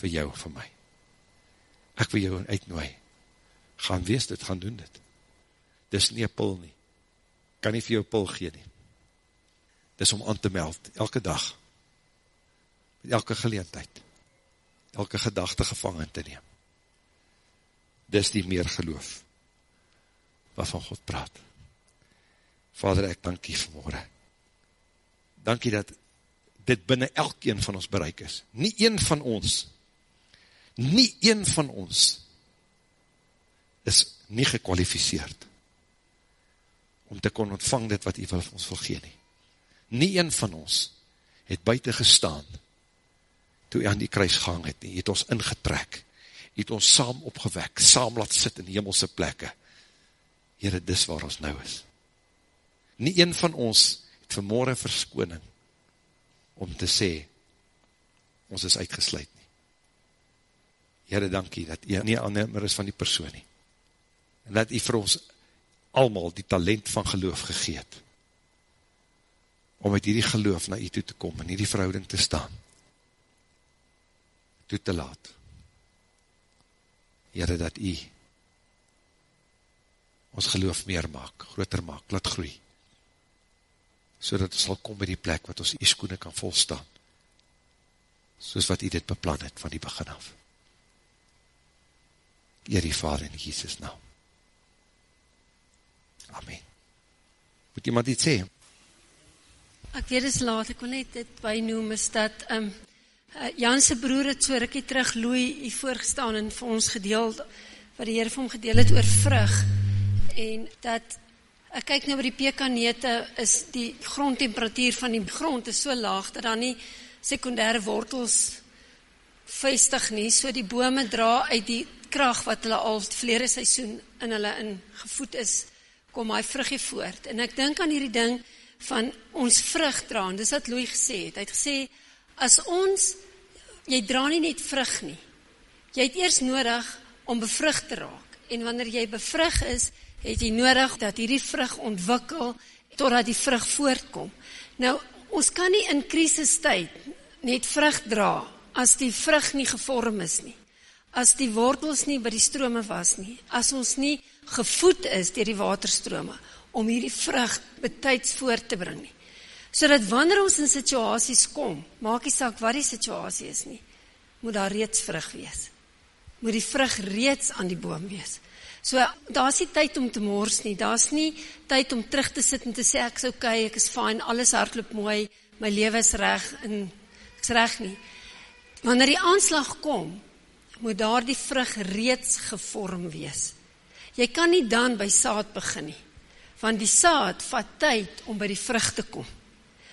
vir jou, vir my. Ek wil jou uitnooi, gaan wees dit, gaan doen dit. Dis nie een pil nie, kan nie vir jou pil gee nie. Dis om aan te meld, elke dag, elke geleentheid, elke gedachte gevangen te neem. Dis die meer geloof, wat van God praat. Vader, ek dank jy vanmorgen. Dank jy dat dit binnen elkeen van ons bereik is. Nie een van ons, nie een van ons, is nie gekwalificeerd, om te kon ontvang dit wat u wil ons wil gee nie. Nie een van ons, het buiten gestaan, toe u aan die kruis gang het nie, het ons ingetrek, het ons saam opgewek, saam laat sit in hemelse plekke, Heere, dis waar ons nou is. Nie een van ons, het vanmorgen verskoning, om te sê, ons is uitgesluit nie. Heere, dankie, dat jy nie aannemer is van die persoon nie. En dat jy vir ons allemaal die talent van geloof gegeet, om met hierdie geloof na jy toe te kom, en hierdie verhouding te staan, toe te laat. Heere, dat jy ons geloof meer maak, groter maak, laat groei, so dat ons sal kom by die plek wat ons die skoene kan volstaan, soos wat hy dit beplan het van die begin af. Eer die Vader in Jesus naam. Amen. Moet iemand iets sê? Ek weet is laat, ek wil net dit bynoem, is dat um, Jan se broer het so rukkie terug Louis hier voorgestaan en vir ons gedeel, wat die Heer vir hom gedeel het oor vrug, en dat, ek kyk nou by die pekanete, is die grondtemperatuur van die grond is so laag, dat daar nie sekundêre wortels vestig nie, so die bome dra uit die krag wat hulle al vlere seisoen in hulle in gevoed is, kom hy vruggie voort. En ek dink aan hierdie ding van ons vrug dra, en dis wat Louis gesê het. Hy het gesê, as ons, jy dra nie net vrug nie, jy het eers nodig om bevrug te raak. En wanneer jy bevrug is, het jy nodig dat hierdie vrug ontwikkel, totdat die vrug voortkom. Nou, ons kan nie in krisistyd net vrug dra, as die vrug nie gevorm is nie, as die wortels nie by die strome was nie, as ons nie gevoed is dier die waterstrome, om hierdie vrug betyds voort te bring nie. So dat wanneer ons in situasies kom, maak die saak wat die situasie is nie, moet daar reeds vrug wees. Moet die vrug reeds aan die boom wees. So daar is nie tyd om te mors nie, daar is nie tyd om terug te sit en te sê ek is oké, okay, ek is fijn, alles hardloop mooi, my leven is reg en ek is reg nie. Wanneer die aanslag kom, moet daar die vrug reeds gevorm wees. Jy kan nie dan by saad begin nie, want die saad vat tyd om by die vrug te kom.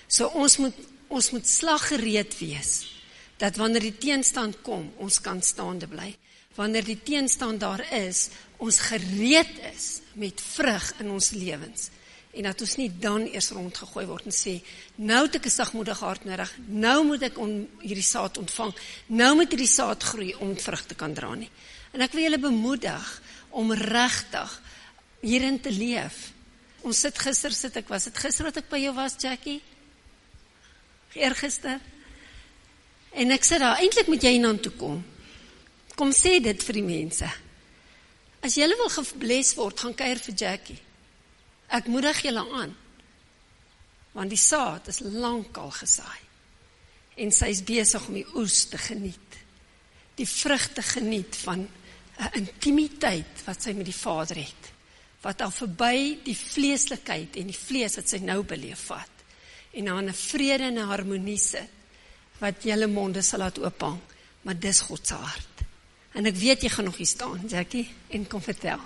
So ons moet, ons moet slaggereed wees, dat wanneer die teenstand kom, ons kan staande bly. Wanneer die teenstand daar is, ons gereed is met vrug in ons levens en dat ons nie dan eers rondgegooi word en sê, nou het ek een sagmoedige hart nodig, nou moet ek om hierdie saad ontvang, nou moet hierdie saad groei om vrucht te kan dra nie. En ek wil julle bemoedig om rechtig hierin te leef. Ons sit gister, sit ek, was het gister wat ek by jou was, Jackie? Eergister? En ek sê daar, eindelijk moet jy na toe kom. Kom sê dit vir die mense. As jylle wil gebles word, gaan keir vir Jackie. Ek moedig julle aan, want die saad is lang al gesaai, en sy is bezig om die oes te geniet, die vrucht te geniet van een intimiteit wat sy met die vader het, wat al voorbij die vleeslikheid en die vlees wat sy nou beleef vat, en aan een vrede en een harmonie sit, wat jylle monde sal laat ophang, maar dis Godse hart. En ek weet jy gaan nog hier staan, Jackie, en kom vertel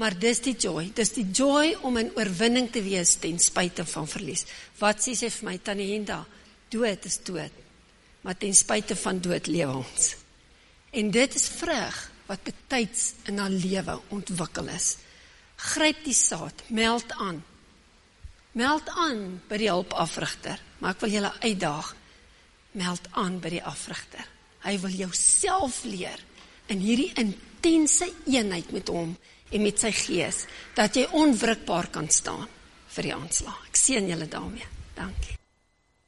maar dis die joy, dis die joy om in oorwinning te wees ten spuite van verlies. Wat sê sy vir my, Tanny Henda, dood is dood, maar ten spuite van dood lewe ons. En dit is vrug wat betijds in haar lewe ontwikkel is. Gryp die saad, meld aan. Meld aan by die hulpafrichter, maar ek wil julle uitdaag, meld aan by die africhter. Hy wil jou self leer in hierdie intense eenheid met hom en met sy gees, dat jy onwrikbaar kan staan vir die aanslag. Ek sien julle daarmee. Dankie.